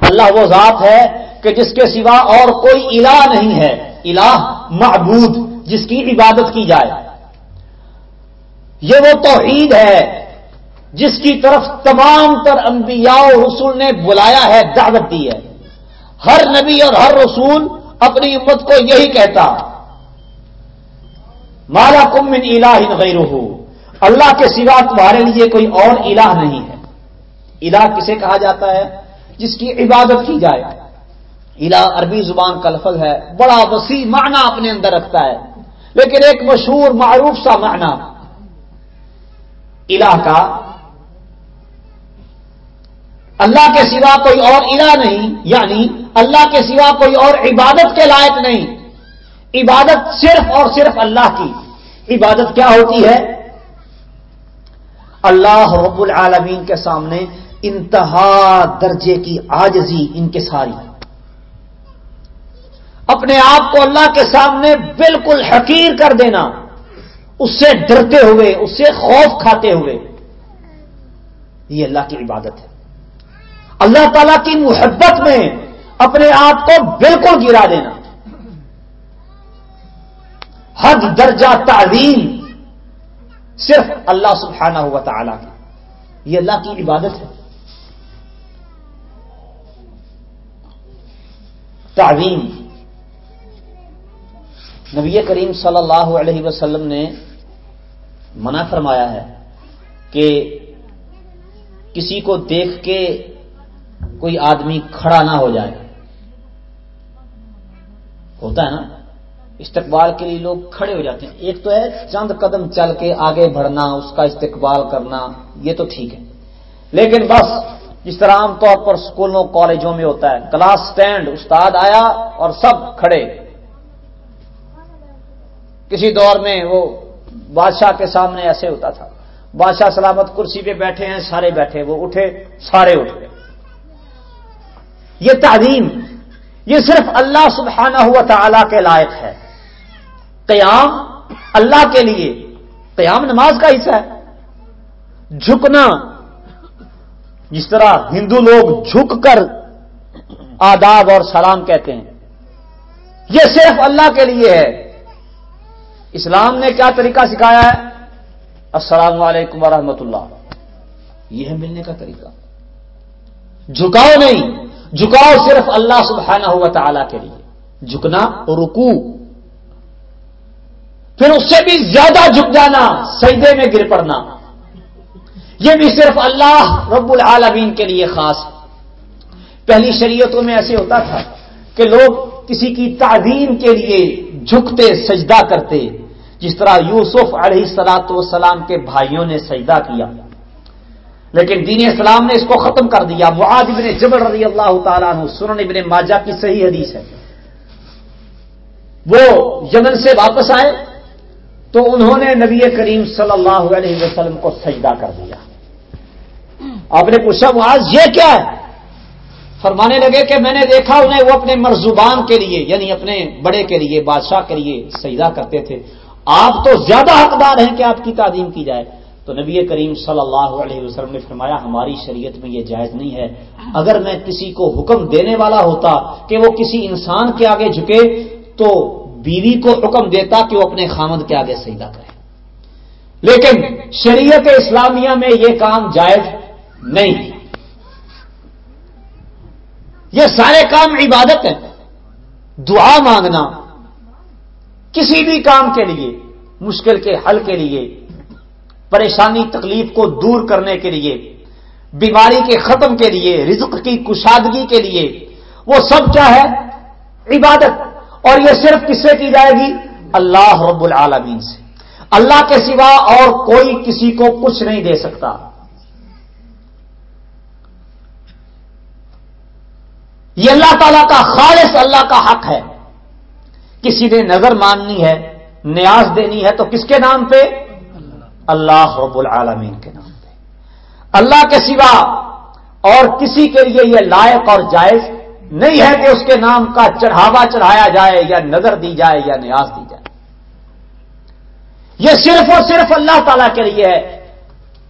اللہ وہ ذات ہے کہ جس کے سوا اور کوئی الہ نہیں ہے۔ الہ معبود، جس کی عبادت کی جائے۔ یہ وہ توحید ہے جس کی طرف تمام تر انبیاء و رسول نے بلایا ہے، دعوت دی ہے۔ ہر نبی اور ہر رسول اپنی امت کو یہی کہتا مالا کم من الہ غیر اللہ کے سوا تمہارے لیے کوئی اور الہ نہیں ہے۔ الہ کسے کہا جاتا ہے؟ جس کی عبادت کی جائے۔ الہ عربی زبان کا لفظ ہے۔ بڑا وسیع معنی اپنے اندر رکھتا ہے۔ لیکن ایک مشہور معروف سا معنی۔ الہ کا۔ اللہ کے سوا کوئی اور الہ نہیں یعنی اللہ کے سوا کوئی اور عبادت کے لائق نہیں۔ عبادت صرف اور صرف اللہ کی۔ عبادت کیا ہوتی ہے؟ اللہ رب العالمین کے سامنے انتہا درجے کی آجزی ان کے ساری اپنے آپ کو اللہ کے سامنے بالکل حقیر کر دینا، اس سے ڈرتے ہوئے، اس سے خوف کھاتے ہوئے، یہ اللہ کی عبادت ہے۔ اللہ تعالی کی محبت میں اپنے آپ کو بالکل گرا دینا۔ حد درجہ تعلیم صرف اللہ سبحانہ ہوا تعالی کی۔ یہ اللہ کی عبادت ہے۔ تعلیم نبی کریم صلی اللہ علیہ وسلم نے منع فرمایا ہے کہ کسی کو دیکھ کے کوئی آدمی کھڑا نہ ہو جائے۔ ہوتا ہے نا؟ استقبال کے لیے لوگ کھڑے ہو جاتے ہیں۔ ایک تو ہے چند قدم چل کے آگے بڑھنا، اس کا استقبال کرنا، یہ تو ٹھیک ہے۔ لیکن بس جس طرح عام طور پر اسکولوں کالجوں میں ہوتا ہے، کلاس سٹینڈ، استاد آیا اور سب کھڑے۔ کسی دور میں وہ بادشاہ کے سامنے ایسے ہوتا تھا۔ بادشاہ سلامت کرسی پہ بیٹھے ہیں، سارے بیٹھے، وہ اٹھے، سارے اٹھ گئے۔ یہ تعلیم یہ صرف اللہ سبحانہ ہوا تعالی کے لائق ہے۔ قیام اللہ کے لیے۔ قیام نماز کا حصہ ہے۔ جھکنا۔ جس طرح ہندو لوگ جھک کر آداب اور سلام کہتے ہیں۔ یہ صرف اللہ کے لیے ہے۔ اسلام نے کیا طریقہ سکھایا ہے؟ السلام علیکم ورحمۃ اللہ۔ یہ ہے ملنے کا طریقہ۔ جھکاؤ نہیں۔ جھکاؤ صرف اللہ سبحانہ ہوا تعالی کے لیے۔ جھکنا رکو پھر اس سے بھی زیادہ جھک جانا، سجدے میں گر پڑنا۔ یہ بھی صرف اللہ رب العالمین کے لیے خاص۔ پہلی شریعتوں میں ایسے ہوتا تھا کہ لوگ کسی کی تعظیم کے لیے جھکتے، سجدہ کرتے۔ جس طرح یوسف علیہ سلاط وسلام کے بھائیوں نے سجدہ کیا۔ لیکن دین اسلام نے اس کو ختم کر دیا۔ معاذ ابن جبر رضی اللہ تعالیٰ عنہ، سنن ابن ماجہ کی صحیح حدیث ہے۔ وہ یمن سے واپس آئے۔ تو انہوں نے نبی کریم صلی اللہ علیہ وسلم کو سجدہ کر دیا۔ آپ نے پوچھا، معاذ، یہ کیا ہے؟ فرمانے لگے کہ میں نے دیکھا انہیں وہ اپنے مرزوبان کے لیے یعنی اپنے بڑے کے لیے، بادشاہ کے لیے سجدہ کرتے تھے۔ آپ تو زیادہ حقدار ہیں کہ آپ کی تعظیم کی جائے۔ تو نبی کریم صلی اللہ علیہ وسلم نے فرمایا، ہماری شریعت میں یہ جائز نہیں ہے۔ اگر میں کسی کو حکم دینے والا ہوتا کہ وہ کسی انسان کے آگے جھکے، تو بیوی کو حکم دیتا کہ وہ اپنے خامد کے آگے سجدہ کرے۔ لیکن شریعت اسلامیہ میں یہ کام جائز نہیں۔ یہ سارے کام عبادت ہیں۔ دعا مانگنا کسی بھی کام کے لیے، مشکل کے حل کے لیے، پریشانی، تکلیف کو دور کرنے کے لیے، بیماری کے ختم کے لیے، رزق کی کشادگی کے لیے، وہ سب کیا ہے؟ عبادت۔ اور یہ صرف کس سے کی جائے گی؟ اللہ رب العالمین سے۔ اللہ کے سوا اور کوئی کسی کو کچھ نہیں دے سکتا۔ یہ اللہ تعالی کا خالص اللہ کا حق ہے۔ کسی نے نظر ماننی ہے، نیاز دینی ہے تو کس کے نام پہ؟ اللہ رب العالمین کے نام پہ۔ اللہ کے سوا اور کسی کے لیے یہ لائق اور جائز نہیں ہے کہ اس کے نام کا چڑھاوا چڑھایا جائے یا نظر دی جائے یا نیاز دی جائے۔ یہ صرف اور صرف اللہ تعالی کے لیے ہے۔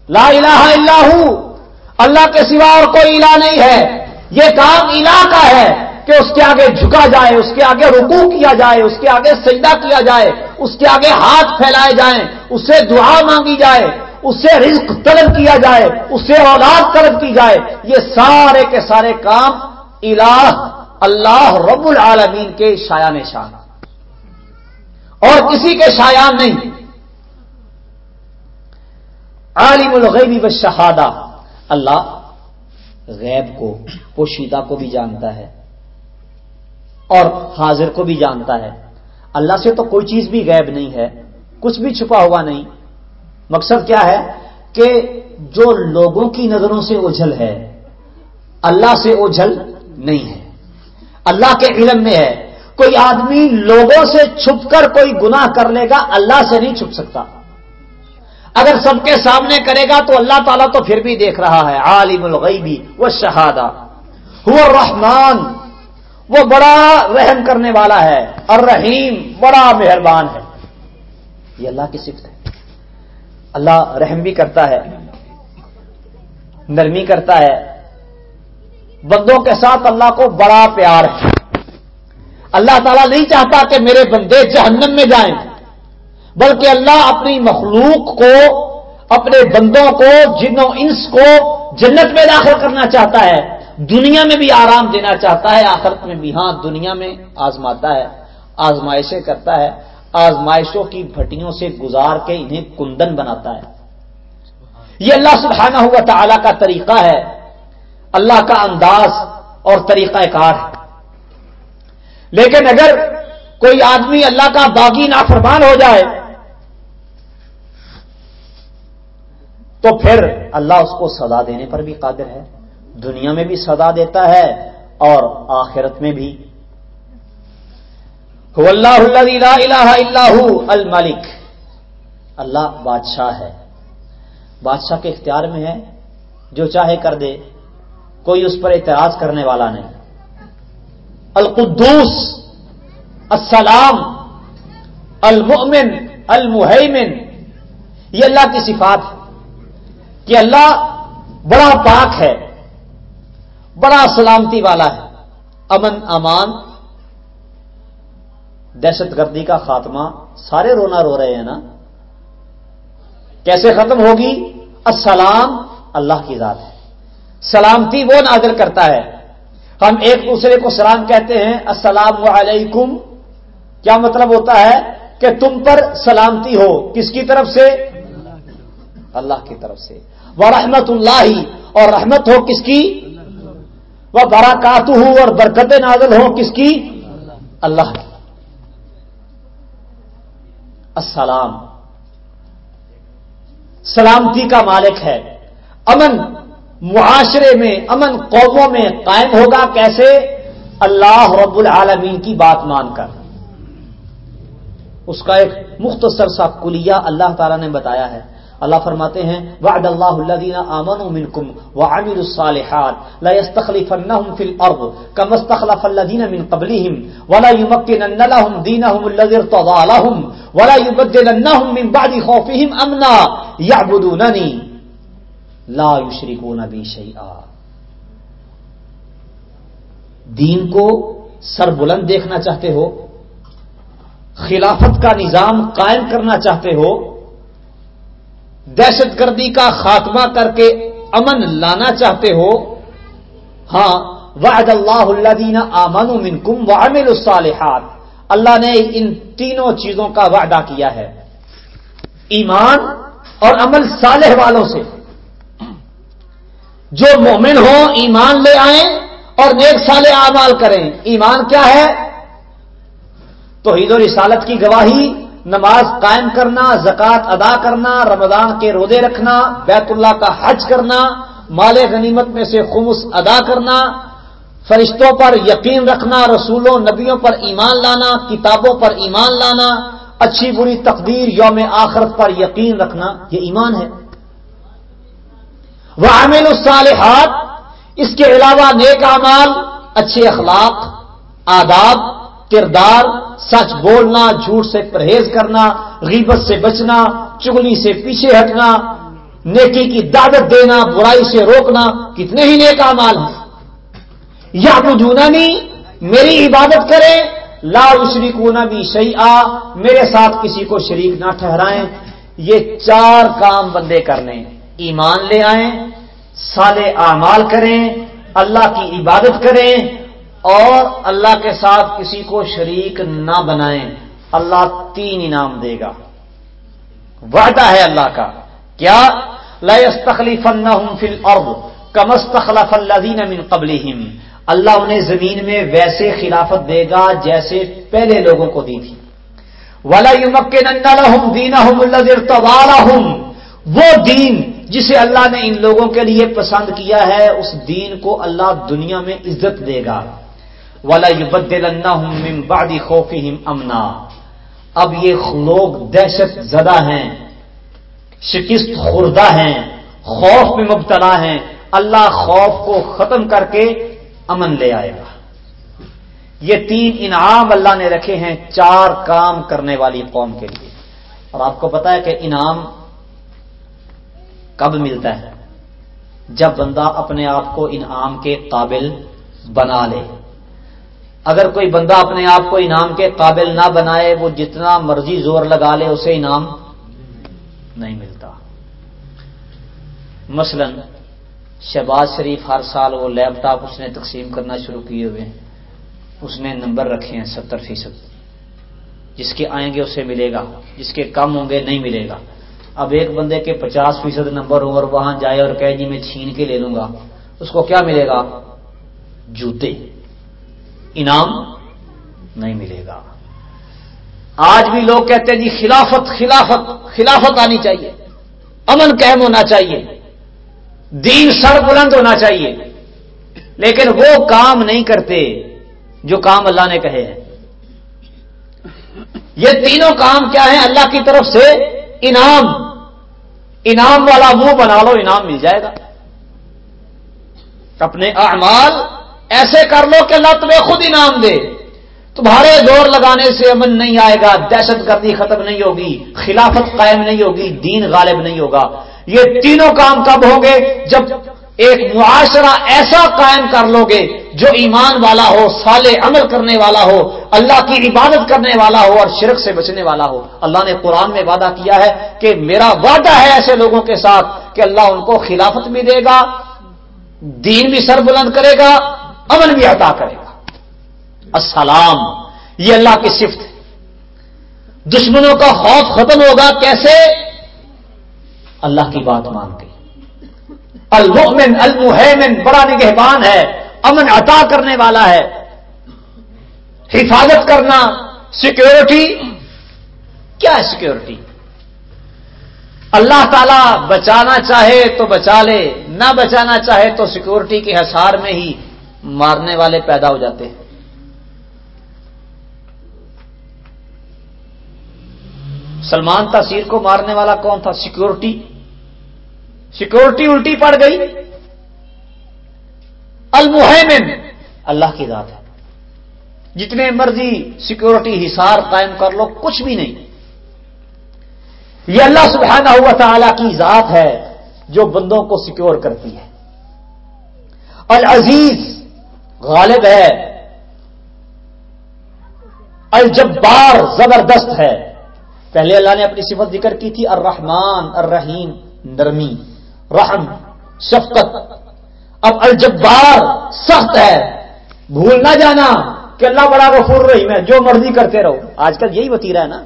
لا الہ الا ہوں اللہ کے سوا اور کوئی الہ نہیں ہے۔ یہ کام الہ کا ہے کہ اس کے آگے جھکا جائے، اس کے آگے رکو کیا جائے، اس کے آگے سجدہ کیا جائے، اس کے آگے ہاتھ پھیلائے جائیں، اس سے دعا مانگی جائے، اس سے رزق طلب کیا جائے، اس سے اولاد طلب کی جائے۔ یہ سارے کے سارے کام الہ اللہ رب العالمین کے شایان شان۔ اور کسی کے شایان نہیں۔ عالم الغیبی و شہادہ اللہ غیب کو، پوشیدہ کو بھی جانتا ہے۔ اور حاضر کو بھی جانتا ہے۔ اللہ سے تو کوئی چیز بھی غیب نہیں ہے۔ کچھ بھی چھپا ہوا نہیں۔ مقصد کیا ہے؟ کہ جو لوگوں کی نظروں سے اوجھل ہے، اللہ سے اوجھل نہیں ہے۔ اللہ کے علم میں ہے۔ کوئی آدمی لوگوں سے چھپ کر کوئی گناہ کر لے گا، اللہ سے نہیں چھپ سکتا۔ اگر سب کے سامنے کرے گا تو اللہ تعالیٰ تو پھر بھی دیکھ رہا ہے، عالم الغیبی وہ شہادہ۔ ہو رحمان وہ بڑا رحم کرنے والا ہے اور رحیم بڑا مہربان ہے۔ یہ اللہ کی صفت ہے۔ اللہ رحم بھی کرتا ہے، نرمی کرتا ہے۔ بندوں کے ساتھ اللہ کو بڑا پیار ہے۔ اللہ تعالیٰ نہیں چاہتا کہ میرے بندے جہنم میں جائیں، بلکہ اللہ اپنی مخلوق کو، اپنے بندوں کو جنوں انس کو جنت میں داخل کرنا چاہتا ہے، دنیا میں بھی آرام دینا چاہتا ہے، آخرت میں بھی۔ ہاں دنیا میں آزماتا ہے، آزمائشیں کرتا ہے، آزمائشوں کی بھٹیوں سے گزار کے انہیں کندن بناتا ہے۔ یہ اللہ سبحانہ ہوا تعالی کا طریقہ ہے۔ اللہ کا انداز اور طریقہ کار ہے۔ لیکن اگر کوئی آدمی اللہ کا باغی نافرمان ہو جائے، تو پھر اللہ اس کو سزا دینے پر بھی قادر ہے، دنیا میں بھی سزا دیتا ہے اور آخرت میں بھی۔ اللہ لا الہ الا الملک۔ اللہ بادشاہ ہے۔ بادشاہ کے اختیار میں ہے، جو چاہے کر دے۔ کوئی اس پر اعتراض کرنے والا نہیں۔ القدوس، السلام، المؤمن المحیمن یہ اللہ کی صفات ہے کہ اللہ بڑا پاک ہے، بڑا سلامتی والا ہے، امن، امان۔ دہشت گردی کا خاتمہ سارے رونا رو رہے ہیں نا۔ کیسے ختم ہوگی؟ السلام اللہ کی ذات ہے۔ سلامتی وہ نازل کرتا ہے۔ ہم ایک دوسرے کو سلام کہتے ہیں، السلام علیکم۔ کیا مطلب ہوتا ہے کہ تم پر سلامتی ہو؟ کس کی طرف سے؟ اللہ کی طرف سے۔ وہ رحمت اللہ اور رحمت ہو کس کی؟ وہ براکات ہو اور برکت نازل ہو کس کی؟ اللہ کی۔ السلام۔ سلامتی کا مالک ہے۔ امن۔ معاشرے میں، امن قوموں میں قائم ہوگا کیسے؟ اللہ رب العالمین کی بات مان کر۔ اس کا ایک مختصر سا کلیہ اللہ تعالی نے بتایا ہے۔ اللہ فرماتے ہیں، وعد اللہ الذین آمنوا منکم وعملوا الصالحات لا يستخلفنهم في الارض كما استخلف الذين من قبلهم ولا يمكنن لهم دينهم الذي ارتضى لهم ولا يبدلنهم من بعد خوفهم امنا يعبدونني لا يشركون بي شيئا دین کو سر بلند دیکھنا چاہتے ہو، خلافت کا نظام قائم کرنا چاہتے ہو، دہشت گردی کا خاتمہ کر کے امن لانا چاہتے ہو ہاں وعد اللہ اللہ دینا آمن منکم وعمل الصالحات۔ اللہ نے ان تینوں چیزوں کا وعدہ کیا ہے۔ ایمان اور عمل صالح والوں سے۔ جو مومن ہوں ایمان لے آئیں اور نیک صالح اعمال کریں۔ ایمان کیا ہے؟ تو عید و رسالت کی گواہی، نماز قائم کرنا، زکوٰۃ ادا کرنا، رمضان کے روزے رکھنا، بیت اللہ کا حج کرنا، مال غنیمت میں سے خمس ادا کرنا، فرشتوں پر یقین رکھنا، رسولوں، نبیوں پر ایمان لانا، کتابوں پر ایمان لانا، اچھی بری تقدیر یوم آخرت پر یقین رکھنا، یہ ایمان ہے۔ وہ عامل الصالحات، اس کے علاوہ نیک اعمال، اچھے اخلاق، آداب، کردار، سچ بولنا، جھوٹ سے پرہیز کرنا، غیبت سے بچنا، چگلی سے پیچھے ہٹنا، نیکی کی دعوت دینا، برائی سے روکنا، کتنے ہی نیک مال ہیں۔ یا تو نہیں میری عبادت کریں، لا شریک ہونا بھی صحیح آ میرے ساتھ کسی کو شریک نہ ٹھہرائیں۔ یہ چار کام بندے کرنے ایمان لے آئیں سالے اعمال کریں، اللہ کی عبادت کریں اور اللہ کے ساتھ کسی کو شریک نہ بنائیں۔ اللہ تین انعام دے گا۔ وعدہ ہے اللہ کا۔ کیا؟ لستخلیف فل ارب کمستخلف اللہ من قبل اللہ انہیں زمین میں ویسے خلافت دے گا جیسے پہلے لوگوں کو دی تھی۔ ولا کے نندا لہم دینا وہ دین جسے اللہ نے ان لوگوں کے لیے پسند کیا ہے، اس دین کو اللہ دنیا میں عزت دے گا۔ ولا بدل من بعد امنا اب یہ لوگ دہشت زدہ ہیں، شکست خوردہ ہیں، خوف میں مبتلا ہیں۔ اللہ خوف کو ختم کر کے امن لے آئے گا۔ یہ تین انعام اللہ نے رکھے ہیں چار کام کرنے والی قوم کے لیے۔ اور آپ کو پتا ہے کہ انعام کب ملتا ہے؟ جب بندہ اپنے آپ کو انعام کے قابل بنا لے۔ اگر کوئی بندہ اپنے آپ کو انعام کے قابل نہ بنائے، وہ جتنا مرضی زور لگا لے، اسے انعام نہیں ملتا۔ مثلا، شہباز شریف ہر سال وہ لیپ ٹاپ اس نے تقسیم کرنا شروع کیے ہوئے ہیں۔ اس نے نمبر رکھے ہیں ستر فیصد۔ جس کے آئیں گے اسے ملے گا، جس کے کم ہوں گے نہیں ملے گا۔ اب ایک بندے کے پچاس فیصد نمبر ہو اور وہاں جائے اور کہے جی میں چھین کے لے لوں گا، اس کو کیا ملے گا؟ جوتے۔ انعام نہیں ملے گا۔ آج بھی لوگ کہتے ہیں جی خلافت خلافت خلافت آنی چاہیے۔ امن قائم ہونا چاہیے۔ دین سر بلند ہونا چاہیے۔ لیکن وہ کام نہیں کرتے جو کام اللہ نے کہے ہیں۔ یہ تینوں کام کیا ہیں؟ اللہ کی طرف سے انعام۔ انعام والا منہ بنا لو، انعام مل جائے گا۔ اپنے اعمال ایسے کر لو کہ اللہ تمہیں خود انعام دے۔ تمہارے زور لگانے سے امن نہیں آئے گا، دہشت گردی ختم نہیں ہوگی، خلافت قائم نہیں ہوگی، دین غالب نہیں ہوگا۔ یہ تینوں کام کب ہوں گے؟ جب ایک معاشرہ ایسا قائم کر لو گے جو ایمان والا ہو سال عمل کرنے والا ہو، اللہ کی عبادت کرنے والا ہو اور شرک سے بچنے والا ہو۔ اللہ نے قرآن میں وعدہ کیا ہے کہ میرا وعدہ ہے ایسے لوگوں کے ساتھ کہ اللہ ان کو خلافت بھی دے گا، دین بھی سر بلند کرے گا، عمل بھی عطا کرے گا۔ السلام، یہ اللہ کی صفت دشمنوں کا خوف ختم ہوگا، کیسے؟ اللہ کی بات مان کے المؤمن المحمن بڑا نگہبان ہے۔ امن عطا کرنے والا ہے۔ حفاظت کرنا سیکورٹی کیا ہے سیکورٹی اللہ تعالی بچانا چاہے تو بچا لے، نہ بچانا چاہے تو سیکورٹی کے حسار میں ہی مارنے والے پیدا ہو جاتے ہیں۔ سلمان تاثیر کو مارنے والا کون تھا؟ سیکورٹی سیکورٹی الٹی پڑ گئی۔ المحمن اللہ کی ذات ہے۔ جتنے مرضی سیکورٹی حصار قائم کر لو، کچھ بھی نہیں۔ یہ اللہ سبحانہ ہوا تعالی کی ذات ہے جو بندوں کو سیکور کرتی ہے۔ العزیز غالب ہے۔ الجبار زبردست ہے۔ پہلے اللہ نے اپنی صفت ذکر کی تھی، الرحمن، الرحیم، نرمی، رحم، شفقت۔ اب الجبار سخت ہے۔ بھول نہ جانا کہ اللہ بڑا غفور رہی میں جو مرضی کرتے رہو۔ آج کل یہی وتیرا ہے نا۔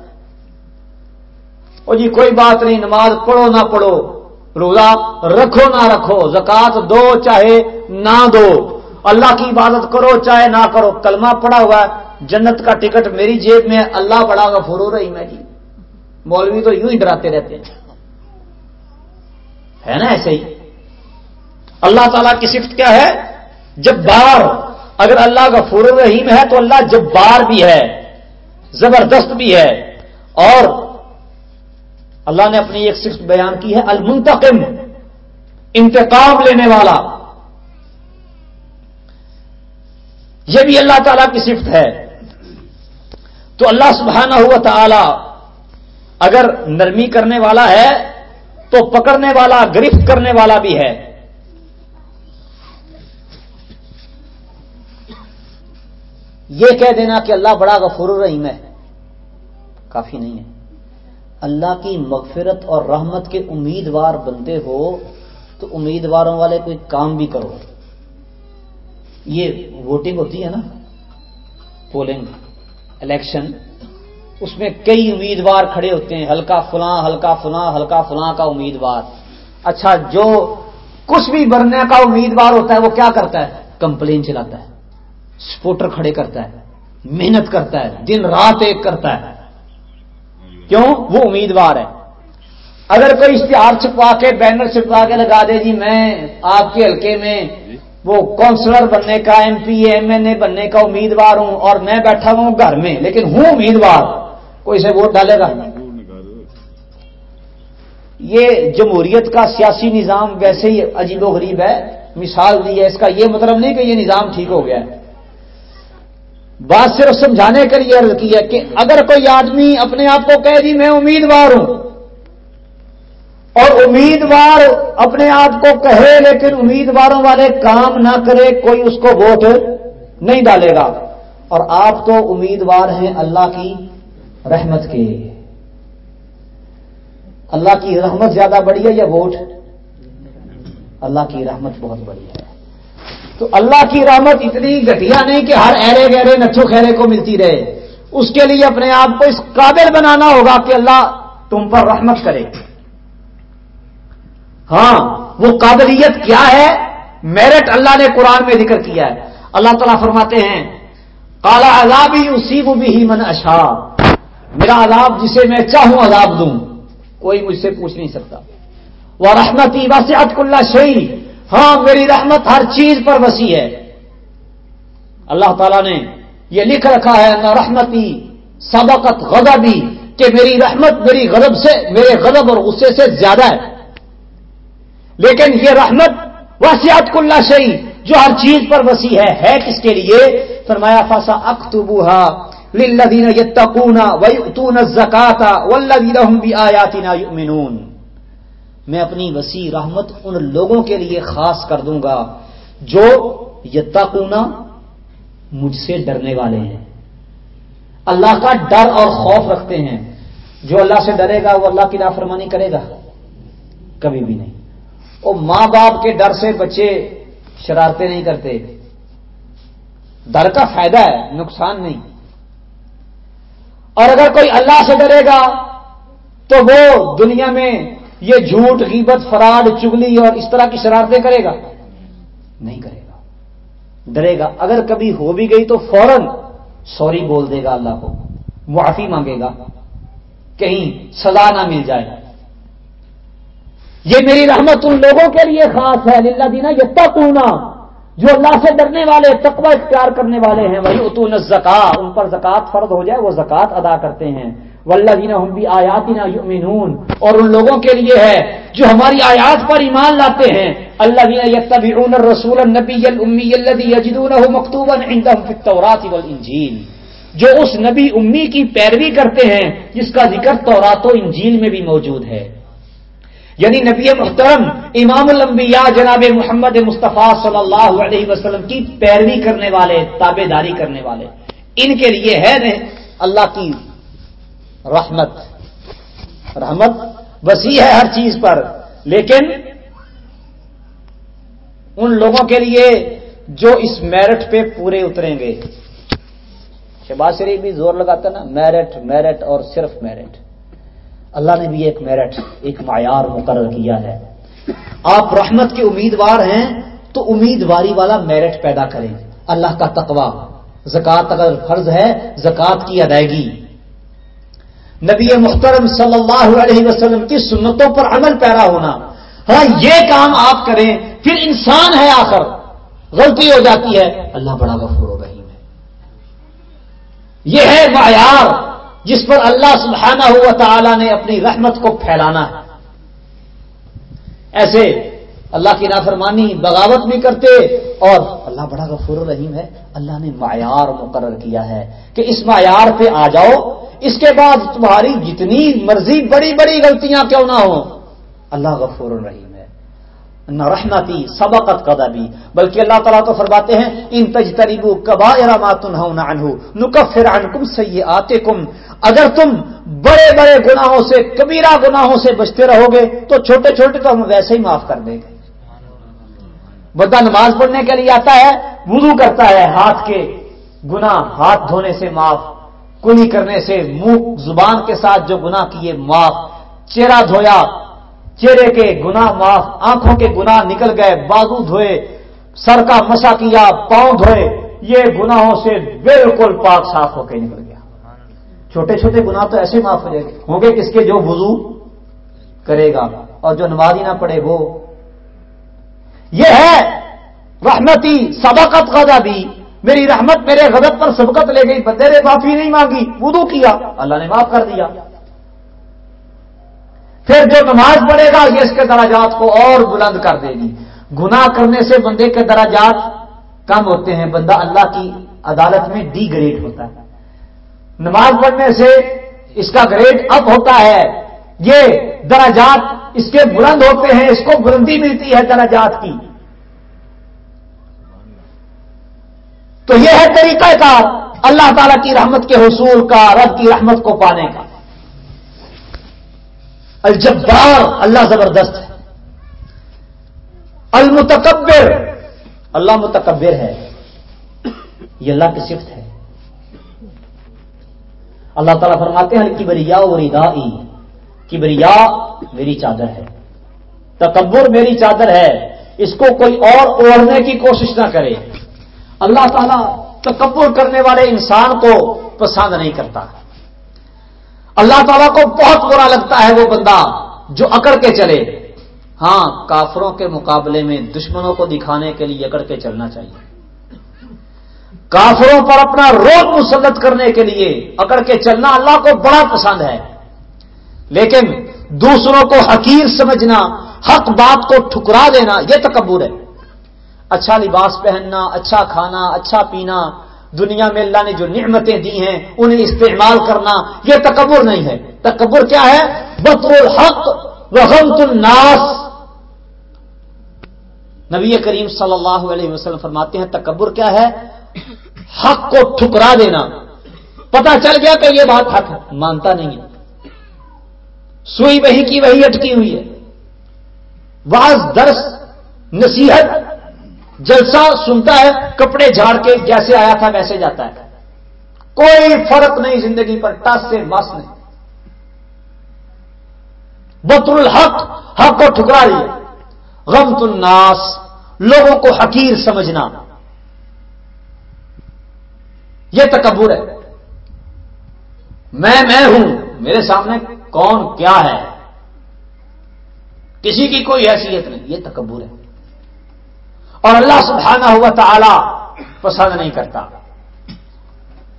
او جی کوئی بات نہیں، نماز پڑھو نہ پڑھو، روزہ رکھو نہ رکھو زکات دو چاہے نہ دو۔ اللہ کی عبادت کرو چاہے نہ کرو۔ کلمہ پڑا ہوا ہے، جنت کا ٹکٹ میری جیب میں اللہ بڑا غفور ہو رہی میں جی۔ مولوی تو یوں ہی ڈراتے رہتے ہیں۔ ہے نا ایسے ہی؟ اللہ تعالیٰ کی صفت کیا ہے؟ جبار۔ اگر اللہ کا فور رحیم ہے تو اللہ جبار بھی ہے، زبردست بھی ہے۔ اور اللہ نے اپنی ایک صفت بیان کی ہے، المنتقم، انتقام لینے والا۔ یہ بھی اللہ تعالیٰ کی صفت ہے۔ تو اللہ سبحانہ ہوا تعالی اگر نرمی کرنے والا ہے تو پکڑنے والا، گرفت کرنے والا بھی ہے۔ یہ کہہ دینا کہ اللہ بڑا غفور الرحیم ہے۔ کافی نہیں ہے۔ اللہ کی مغفرت اور رحمت کے امیدوار بنتے ہو تو امیدواروں والے کوئی کام بھی کرو۔ یہ ووٹنگ ہوتی ہے نا۔ پولنگ، الیکشن، اس میں کئی امیدوار کھڑے ہوتے ہیں۔ ہلکا فلاں ہلکا فلاں ہلکا فلاں کا امیدوار۔ اچھا جو کچھ بھی بننے کا امیدوار ہوتا ہے وہ کیا کرتا ہے؟ کمپلین چلاتا ہے۔ سپورٹر کھڑے کرتا ہے، محنت کرتا ہے، دن رات ایک کرتا ہے۔ کیوں؟ وہ امیدوار ہے۔ اگر کوئی اشتہار چھپا کے، بینر چھپا کے لگا دے جی میں آپ کے حلقے میں وہ کونسلر بننے کا، M P, M N A بننے کا امیدوار ہوں اور میں بیٹھا ہوں گھر میں، لیکن ہوں امیدوار، کوئی سے ووٹ ڈالے گا؟ یہ جمہوریت کا سیاسی نظام ویسے ہی عجیب و غریب ہے۔ مثال دی ہے اس کا، یہ مطلب نہیں کہ یہ نظام ٹھیک ہو گیا ہے۔ بات صرف سمجھانے کے لیے عرض کی ہے کہ اگر کوئی آدمی اپنے آپ کو کہہ جی میں امیدوار ہوں اور امیدوار اپنے آپ کو کہے لیکن امیدواروں والے کام نہ کرے، کوئی اس کو ووٹ نہیں ڈالے گا۔ اور آپ تو امیدوار ہیں اللہ کی رحمت کے۔ اللہ کی رحمت زیادہ بڑی ہے یا ووٹ؟ اللہ کی رحمت بہت بڑی ہے۔ تو اللہ کی رحمت اتنی گٹیا نہیں کہ ہر ایرے گہرے نچو خیرے کو ملتی رہے۔ اس کے لیے اپنے آپ کو اس قابل بنانا ہوگا کہ اللہ تم پر رحمت کرے۔ ہاں وہ قابلیت کیا ہے؟ میرٹ اللہ نے قرآن میں ذکر کیا ہے۔ اللہ تعالیٰ فرماتے ہیں کالا عذاب ہی اسی بھی من اشا میرا عذاب جسے میں چاہوں عذاب دوں۔ کوئی مجھ سے پوچھ نہیں سکتا۔ وہ رحمتی واسعت اللہ شہید ہاں میری رحمت ہر چیز پر وسیع ہے۔ اللہ تعالیٰ نے یہ لکھ رکھا ہے، نہ رحمتی سبقت غضبی، کہ میری رحمت میری غضب سے، میرے غضب اور غصے سے زیادہ ہے۔ لیکن یہ رحمت وسیعت کلّا شہی جو ہر چیز پر وسیع ہے ہے کس کے لیے؟ فرمایا فاسا اختبوہا للذین یتقون ویؤتون الزکاة والذین هم بآیاتنا یؤمنون میں اپنی وسیع رحمت ان لوگوں کے لیے خاص کر دوں گا جو یتقونا مجھ سے ڈرنے والے ہیں۔ اللہ کا ڈر اور خوف رکھتے ہیں۔ جو اللہ سے ڈرے گا، وہ اللہ کی نافرمانی کرے گا۔ کبھی بھی نہیں۔ وہ ماں باپ کے ڈر سے بچے شرارتیں نہیں کرتے۔ ڈر کا فائدہ ہے، نقصان نہیں۔ اور اگر کوئی اللہ سے ڈرے گا، تو وہ دنیا میں یہ جھوٹ، غیبت، فراڈ، چگلی اور اس طرح کی شرارتیں کرے گا؟ نہیں کرے گا۔ ڈرے گا۔ اگر کبھی ہو بھی گئی تو فوراً سوری بول دے گا اللہ کو۔ معافی مانگے گا۔ کہیں سزا نہ مل جائے۔ یہ میری رحمت ان لوگوں کے لیے خاص ہے۔ اللہ دینا یہ تکونا جو اللہ سے ڈرنے والے، تقوی اختیار کرنے والے ہیں۔ وہی اتون زکا ان پر زکات فرد ہو جائے، وہ زکات ادا کرتے ہیں۔ ولدین ہم بھی آیات یؤمنون اور ان لوگوں کے لیے ہے جو ہماری آیات پر ایمان لاتے ہیں اللہ یتبعون الرسول النبی الامی الذي يجدونه مكتوبا عندهم في التوراة والانجیل جو اس نبی امی کی پیروی کرتے ہیں جس کا ذکر تورات و انجیل میں بھی موجود ہے۔ یعنی نبی محترم، امام الانبیاء جناب محمد مصطفیٰ صلی اللہ علیہ وسلم کی پیروی کرنے والے تابے داری کرنے والے۔ ان کے لیے ہے اللہ کی رحمت۔ رحمت وسیع ہے ہر چیز پر، لیکن ان لوگوں کے لیے جو اس میرٹ پہ پورے اتریں گے۔ شہباز شریف بھی زور لگاتا نا، میرٹ میرٹ اور صرف میرٹ۔ اللہ نے بھی ایک میرٹ، ایک معیار مقرر کیا ہے۔ آپ رحمت کے امیدوار ہیں تو امیدواری والا میرٹ پیدا کریں۔ اللہ کا تقوی زکات اگر فرض ہے زکات کی ادائیگی۔ نبی محترم صلی اللہ علیہ وسلم کی سنتوں پر عمل پیرا ہونا۔ ہاں یہ کام آپ کریں، پھر انسان ہے آخر۔ غلطی ہو جاتی ہے۔ اللہ بڑا غفور و رحیم ہے۔ یہ ہے معیار جس پر اللہ سبحانہ ہوا تعالی نے اپنی رحمت کو پھیلانا ہے۔ ایسے اللہ کی نافرمانی بغاوت بھی کرتے اور اللہ بڑا غفور الرحیم ہے۔ اللہ نے معیار مقرر کیا ہے کہ اس معیار پہ آ جاؤ۔ اس کے بعد تمہاری جتنی مرضی بڑی بڑی غلطیاں کیوں نہ ہو اللہ غفور الرحیم ہے۔ نہ رحمتی سبقت قدا بھی بلکہ اللہ تعالیٰ تو فرماتے ہیں، ان تج تریبو کبا ارامات نکفر عنکم سیئاتکم۔ اگر تم بڑے بڑے گناہوں سے، کبیرہ گناہوں سے بچتے رہو گے، تو چھوٹے چھوٹے تو ہم ویسے ہی معاف کر دیں گے۔ بندہ نماز پڑھنے کے لیے آتا ہے، وضو کرتا ہے، ہاتھ کے گنا ہاتھ دھونے سے معاف۔ کلی کرنے سے منہ، زبان کے ساتھ جو گنا کیے، معاف۔ چہرہ دھویا، چہرے کے گنا معاف۔ آنکھوں کے گنا نکل گئے، بازو دھوئے، سر کا مسا کیا، پاؤں دھوئے۔ یہ گناہوں سے بالکل پاک صاف ہو کے نکل گیا۔ چھوٹے چھوٹے گنا تو ایسے معاف ہو جائے ہوں گے کس کے؟ جو وضو کرے گا۔ اور جو نمازی نہ پڑے وہ۔ یہ ہے رحمتی سبقت غدا بھی میری رحمت میرے غضب پر سبقت لے گئی، بندے نے معافی نہیں مانگی، وضو کیا، اللہ نے معاف کر دیا۔ پھر جو نماز پڑھے گا، یہ اس کے دراجات کو اور بلند کر دے گی۔ گناہ کرنے سے بندے کے دراجات کم ہوتے ہیں، بندہ اللہ کی عدالت میں ڈی گریڈ ہوتا ہے۔ نماز پڑھنے سے اس کا گریڈ اپ ہوتا ہے، یہ درجات اس کے بلند ہوتے ہیں، اس کو بلندی ملتی ہے درجات کی۔ تو یہ ہے طریقہ کار اللہ تعالی کی رحمت کے حصول کا، رب کی رحمت کو پانے کا۔ الجبار، اللہ زبردست ہے۔ المتکبر، اللہ متکبر ہے۔ یہ اللہ کی صفت ہے۔ اللہ تعالیٰ فرماتے ہیں کبریا و ردا کبریا میری چادر ہے۔ تکبر میری چادر ہے۔ اس کو کوئی اور اوڑھنے کی کوشش نہ کرے۔ اللہ تعالیٰ تکبر کرنے والے انسان کو پسند نہیں کرتا۔ اللہ تعالیٰ کو بہت برا لگتا ہے وہ بندہ جو اکڑ کے چلے۔ ہاں کافروں کے مقابلے میں دشمنوں کو دکھانے کے لیے اکڑ کے چلنا چاہیے۔ کافروں پر اپنا روپ مسلط کرنے کے لیے اکڑ کے چلنا اللہ کو بڑا پسند ہے۔ لیکن دوسروں کو حقیر سمجھنا، حق بات کو ٹھکرا دینا، یہ تکبر ہے۔ اچھا لباس پہننا اچھا کھانا اچھا پینا، دنیا میں اللہ نے جو نعمتیں دی ہیں، انہیں استعمال کرنا، یہ تکبر نہیں ہے۔ تکبر کیا ہے؟ بطر الحق وغمت الناس۔ نبی کریم صلی اللہ علیہ وسلم فرماتے ہیں، تکبر کیا ہے؟ حق کو ٹھکرا دینا۔ پتا چل گیا کہ یہ بات حق ہے، مانتا نہیں ہے۔ سوئی وہی کی وہی اٹکی ہوئی ہے۔ بعض درس، نصیحت جلسہ سنتا ہے، کپڑے جھاڑ کے جیسے آیا تھا ویسے جاتا ہے۔ کوئی فرق نہیں زندگی پر، ٹس سے مس نہیں۔ بطر الحق، حق کو ٹھکرا دیا غمت الناس، لوگوں کو حقیر سمجھنا۔ یہ تکبر ہے۔ میں میں ہوں، میرے سامنے کون کیا ہے؟ کسی کی کوئی حیثیت نہیں، یہ تکبر ہے۔ اور اللہ سبحانہ ہوا تعالی پسند نہیں کرتا۔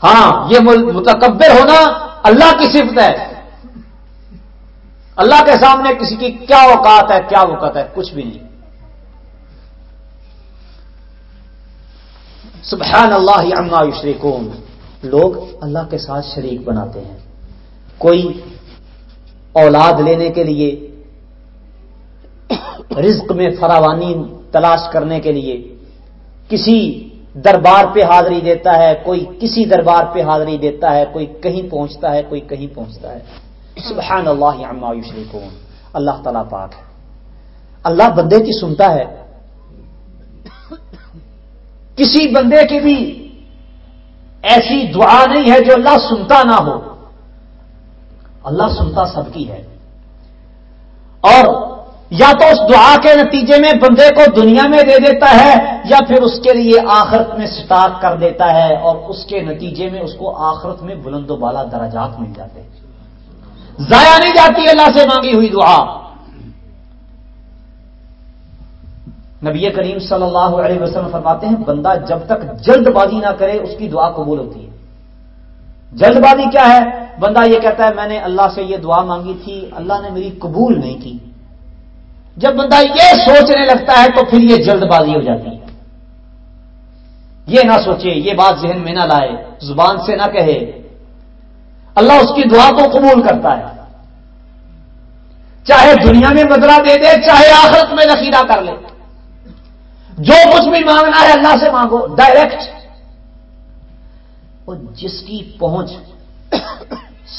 ہاں یہ متکبر ہونا اللہ کی صفت ہے۔ اللہ کے سامنے کسی کی کیا اوقات ہے، کیا وقت ہے، کچھ بھی نہیں۔ سبحان اللہ عما یشرکون۔ لوگ اللہ کے ساتھ شریک بناتے ہیں۔ کوئی اولاد لینے کے لیے رزق میں فراوانی تلاش کرنے کے لیے کسی دربار پہ حاضری دیتا ہے، کوئی کسی دربار پہ حاضری دیتا ہے، کوئی کہیں پہنچتا ہے، کوئی کہیں پہنچتا ہے۔ سبحان اللہ عما یشرکون۔ اللہ تعالیٰ پاک ہے۔ اللہ بندے کی سنتا ہے۔ کسی بندے کی بھی ایسی دعا نہیں ہے جو اللہ سنتا نہ ہو۔ اللہ سنتا سب کی ہے۔ اور یا تو اس دعا کے نتیجے میں بندے کو دنیا میں دے دیتا ہے، یا پھر اس کے لیے آخرت میں سٹاک کر دیتا ہے اور اس کے نتیجے میں اس کو آخرت میں بلند و بالا درجات مل جاتے ہیں۔ ضائع نہیں جاتی اللہ سے مانگی ہوئی دعا۔ نبی کریم صلی اللہ علیہ وسلم فرماتے ہیں، بندہ جب تک جلد بازی نہ کرے، اس کی دعا قبول ہوتی ہے۔ جلد بازی کیا ہے؟ بندہ یہ کہتا ہے، میں نے اللہ سے یہ دعا مانگی تھی، اللہ نے میری قبول نہیں کی۔ جب بندہ یہ سوچنے لگتا ہے تو پھر یہ جلد بازی ہو جاتی ہے۔ یہ نہ سوچے، یہ بات ذہن میں نہ لائے، زبان سے نہ کہے۔ اللہ اس کی دعا کو قبول کرتا ہے۔ چاہے دنیا میں بدلا دے دے، چاہے آخرت میں نفیدہ کر لے۔ جو کچھ بھی مانگنا ہے اللہ سے مانگو ڈائریکٹ اور جس کی پہنچ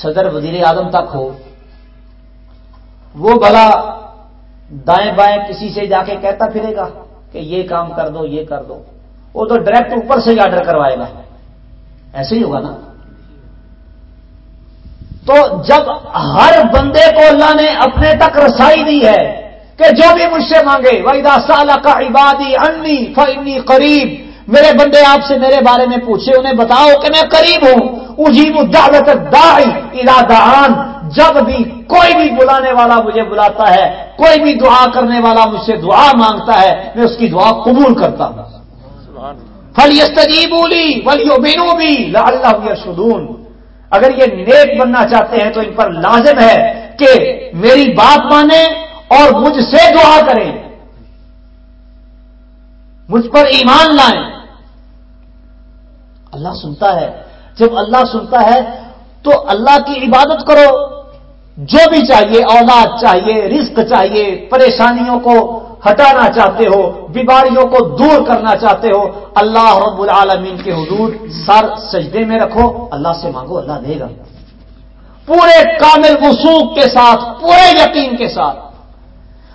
صدر وزیر اعظم تک ہو، وہ بھلا دائیں بائیں کسی سے جا کے کہتا پھرے گا کہ یہ کام کر دو، یہ کر دو۔ وہ تو ڈائریکٹ اوپر سے ہی آرڈر کروائے گا۔ ایسے ہی ہوگا نا۔ تو جب ہر بندے کو اللہ نے اپنے تک رسائی دی ہے کہ جو بھی مجھ سے مانگے وہی سال کا عبادی انی فنی قریب میرے بندے آپ سے میرے بارے میں پوچھے، انہیں بتاؤ کہ میں قریب ہوں۔ اجیب دعوت دائی ارادان جب بھی کوئی بھی بلانے والا مجھے بلاتا ہے، کوئی بھی دعا کرنے والا مجھ سے دعا مانگتا ہے، میں اس کی دعا قبول کرتا ہوں۔ فل یستجی بولی ولی بینو بھی اللہ شدون اگر یہ نیک بننا چاہتے ہیں تو ان پر لازم ہے کہ میری بات مانیں اور مجھ سے دعا کریں۔ مجھ پر ایمان لائیں۔ اللہ سنتا ہے۔ جب اللہ سنتا ہے تو اللہ کی عبادت کرو۔ جو بھی چاہیے، اولاد چاہیے، رزق چاہیے، پریشانیوں کو ہٹانا چاہتے ہو، بیماریوں کو دور کرنا چاہتے ہو، اللہ رب العالمین کے حضور سر سجدے میں رکھو، اللہ سے مانگو، اللہ دے گا۔ پورے کامل وسوخ کے ساتھ، پورے یقین کے ساتھ،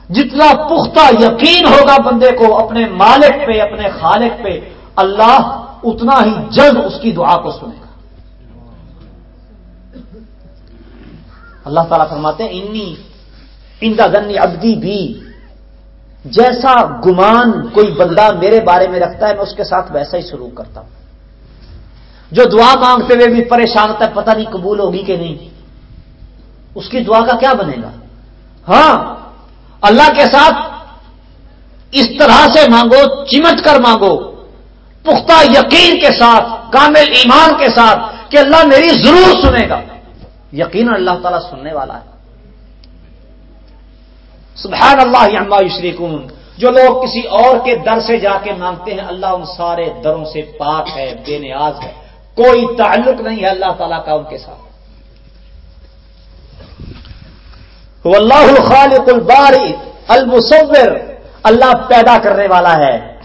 جتنا پختہ یقین ہوگا بندے کو اپنے مالک پہ، اپنے خالق پہ، اللہ اتنا ہی جلد اس کی دعا کو سنے گا اللہ تعالیٰ فرماتے ہیں، انی اندا گنی ابدی بھی جیسا گمان کوئی بندہ میرے بارے میں رکھتا ہے، میں اس کے ساتھ ویسا ہی شروع کرتا ہوں۔ جو دعا مانگتے ہوئے بھی پریشان ہوتا ہے، پتہ نہیں قبول ہوگی کہ نہیں۔ اس کی دعا کا کیا بنے گا؟ ہاں اللہ کے ساتھ اس طرح سے مانگو، چمٹ کر مانگو۔ پختہ یقین کے ساتھ، کامل ایمان کے ساتھ کہ اللہ میری ضرور سنے گا۔ یقین اللہ تعالیٰ سننے والا ہے۔ سبحان اللہ عما جو لوگ کسی اور کے در سے جا کے مانگتے ہیں، اللہ ان سارے دروں سے پاک ہے، بے نیاز ہے۔ کوئی تعلق نہیں ہے اللہ تعالیٰ کا ان کے ساتھ۔ اللہ الخالق الباری المصور۔ اللہ پیدا کرنے والا ہے،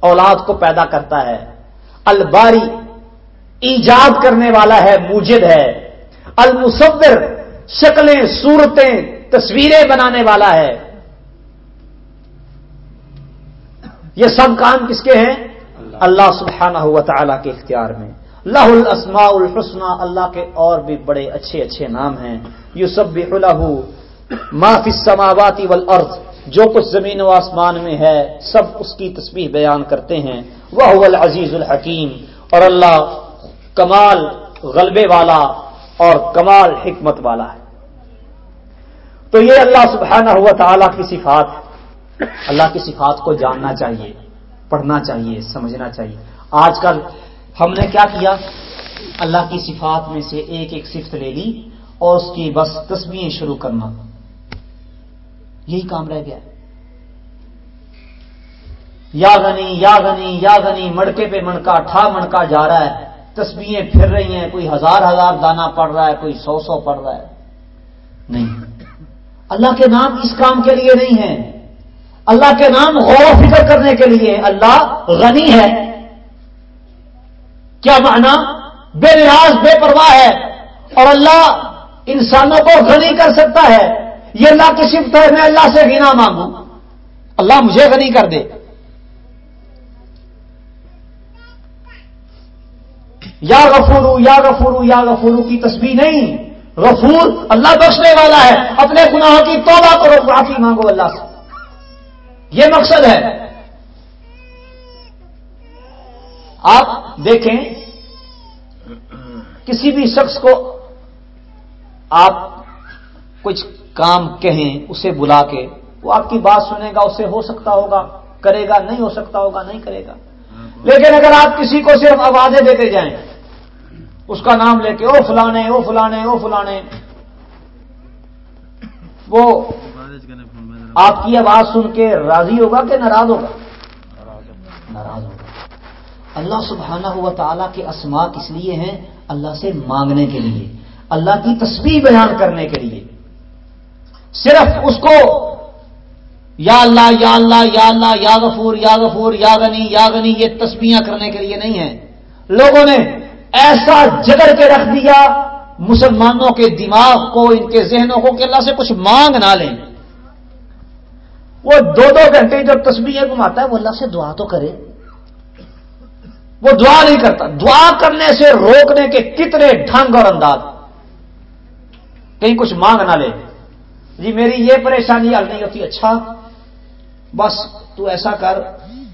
اولاد کو پیدا کرتا ہے۔ الباری ایجاد کرنے والا ہے، موجد ہے۔ المصور شکلیں، صورتیں، تصویریں بنانے والا ہے۔ یہ سب کام کس کے ہیں؟ اللہ سبحانہ ہوا تعالیٰ کے اختیار میں۔ لہ الاسماء الحسنہ اللہ کے اور بھی بڑے اچھے اچھے نام ہیں۔ یو سب بھی معافی سماواتی والارض، جو کچھ زمین و آسمان میں ہے، سب اس کی تصویر بیان کرتے ہیں۔ وہ العزیز الحکیم، اور اللہ کمال، غلبے والا اور کمال حکمت والا ہے۔ تو یہ اللہ سبحانہ ہوا تعالیٰ کی صفات اللہ کی صفات کو جاننا چاہیے، پڑھنا چاہیے، سمجھنا چاہیے۔ آج کل ہم نے کیا کیا؟ اللہ کی صفات میں سے ایک ایک صفت لے لی اور اس کی بس تصویریں شروع کرنا۔ یہی کام رہ گیا۔ یا گنی یا گنی یا گنی مڑکے پہ مڑکا، ٹھا مڑکا جا رہا ہے۔ تسبیحیں پھر رہی ہیں، کوئی ہزار ہزار دانا پڑ رہا ہے، کوئی سو سو پڑ رہا ہے۔ نہیں۔ اللہ کے نام اس کام کے لیے نہیں ہے اللہ کے نام غور و فکر کرنے کے لیے اللہ غنی ہے۔ کیا معنی؟ بے نیاز، بے پرواہ ہے۔ اور اللہ انسانوں کو غنی کر سکتا ہے۔ یہ اللہ کی صفت ہے میں اللہ سے گنا مانگوں۔ اللہ مجھے غنی کر دے۔ یا غفورو یا غفورو یا غفورو کی تصویر نہیں۔ غفور اللہ بخشنے والا ہے۔ اپنے گناہوں کی توبہ کرو معافی مانگو اللہ سے۔ یہ مقصد ہے۔ آپ دیکھیں کسی بھی شخص کو آپ کچھ کام کہیں اسے بلا کے وہ آپ کی بات سنے گا اسے ہو سکتا ہوگا کرے گا نہیں ہو سکتا ہوگا نہیں کرے گا۔ لیکن اگر آپ کسی کو صرف آوازیں دیتے جائیں اس کا نام لے کے او فلانے او فلانے او فلانے۔ وہ آپ کی آواز سن کے راضی ہوگا کہ ناراض ہوگا؟ ناراض ہوگا۔ اللہ سبحانہ ہوا تعالیٰ کے اسما کس لیے ہیں؟ اللہ سے مانگنے کے لیے، اللہ کی تصویر بیان کرنے کے لیے۔ صرف اس کو، یا اللہ یا اللہ یا اللہ، یا غفور یا غفور، یا غنی یا غنی، یہ تسبیاں کرنے کے لیے نہیں ہے لوگوں نے ایسا جگڑ کے رکھ دیا، مسلمانوں کے دماغ کو، ان کے ذہنوں کو کہ اللہ سے کچھ مانگ نہ لیں۔ وہ دو دو گھنٹے جب تصویریں گھماتا ہے، وہ اللہ سے دعا تو کرے۔ وہ دعا نہیں کرتا۔ دعا کرنے سے روکنے کے کتنے ڈھنگ اور انداز۔ کہیں کچھ مانگ نہ لے۔ جی میری یہ پریشانی حل نہیں ہوتی۔ اچھا بس تو ایسا کر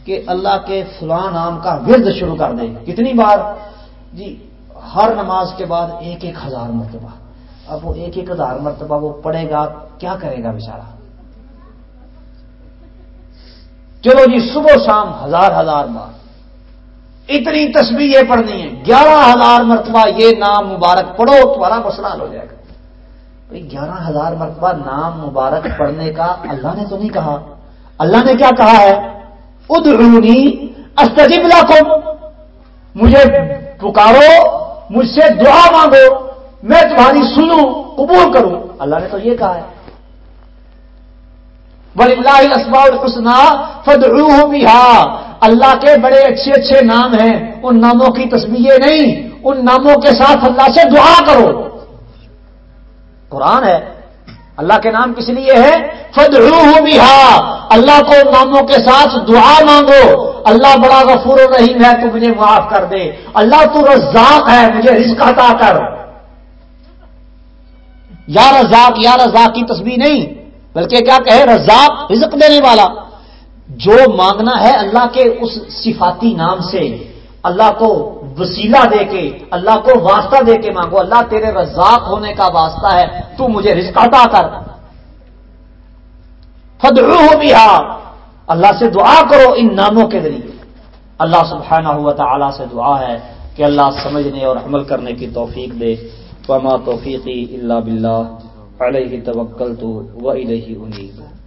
کہ اللہ کے فلاں نام کا ورد شروع کر دے۔ کتنی بار جی ہر نماز کے بعد ایک ایک ہزار مرتبہ۔ اب وہ ایک ایک ہزار مرتبہ وہ پڑھے گا، کیا کرے گا بیچارہ؟ چلو جی صبح شام ہزار ہزار بار۔ اتنی تصویریں پڑھنی ہے گیارہ ہزار مرتبہ یہ نام مبارک پڑھو، تمہارا مسئلہ ہو جائے گا۔ گیارہ ہزار مرتبہ نام مبارک پڑھنے کا اللہ نے تو نہیں کہا۔ اللہ نے کیا کہا ہے؟ ادرونی استجب لکم۔ مجھے پکارو، مجھ سے دعا مانگو، میں تمہاری سنوں، قبول کروں۔ اللہ نے تو یہ کہا ہے۔ ولی اللہ اسبا الحسنہ فد بھی اللہ کے بڑے اچھے اچھے نام ہیں۔ ان ناموں کی تصویریں نہیں، ان ناموں کے ساتھ اللہ سے دعا کرو۔ قرآن ہے۔ اللہ کے نام کس لیے ہے؟ فد بھی اللہ کو ناموں کے ساتھ دعا مانگو۔ اللہ بڑا غفور و رحیم ہے، تو مجھے معاف کر دے۔ اللہ تو رزاق ہے، مجھے رزق عطا کر۔ یا رزاق یا رزاق کی تصویر نہیں، بلکہ کیا کہے؟ رزاق، رزق دینے والا۔ جو مانگنا ہے اللہ کے اس صفاتی نام سے اللہ کو وسیلہ دے کے، اللہ کو واسطہ دے کے مانگو۔ اللہ تیرے رزاق ہونے کا واسطہ ہے، تو مجھے رزق عطا کر۔ فدعو ہو بھی اللہ سے دعا کرو ان ناموں کے ذریعے۔ اللہ سبحانہ ہوا تعالی سے دعا ہے کہ اللہ سمجھنے اور عمل کرنے کی توفیق دے۔ وما توفیقی اللہ بلّہ علیہ توکل تو وہ انیب۔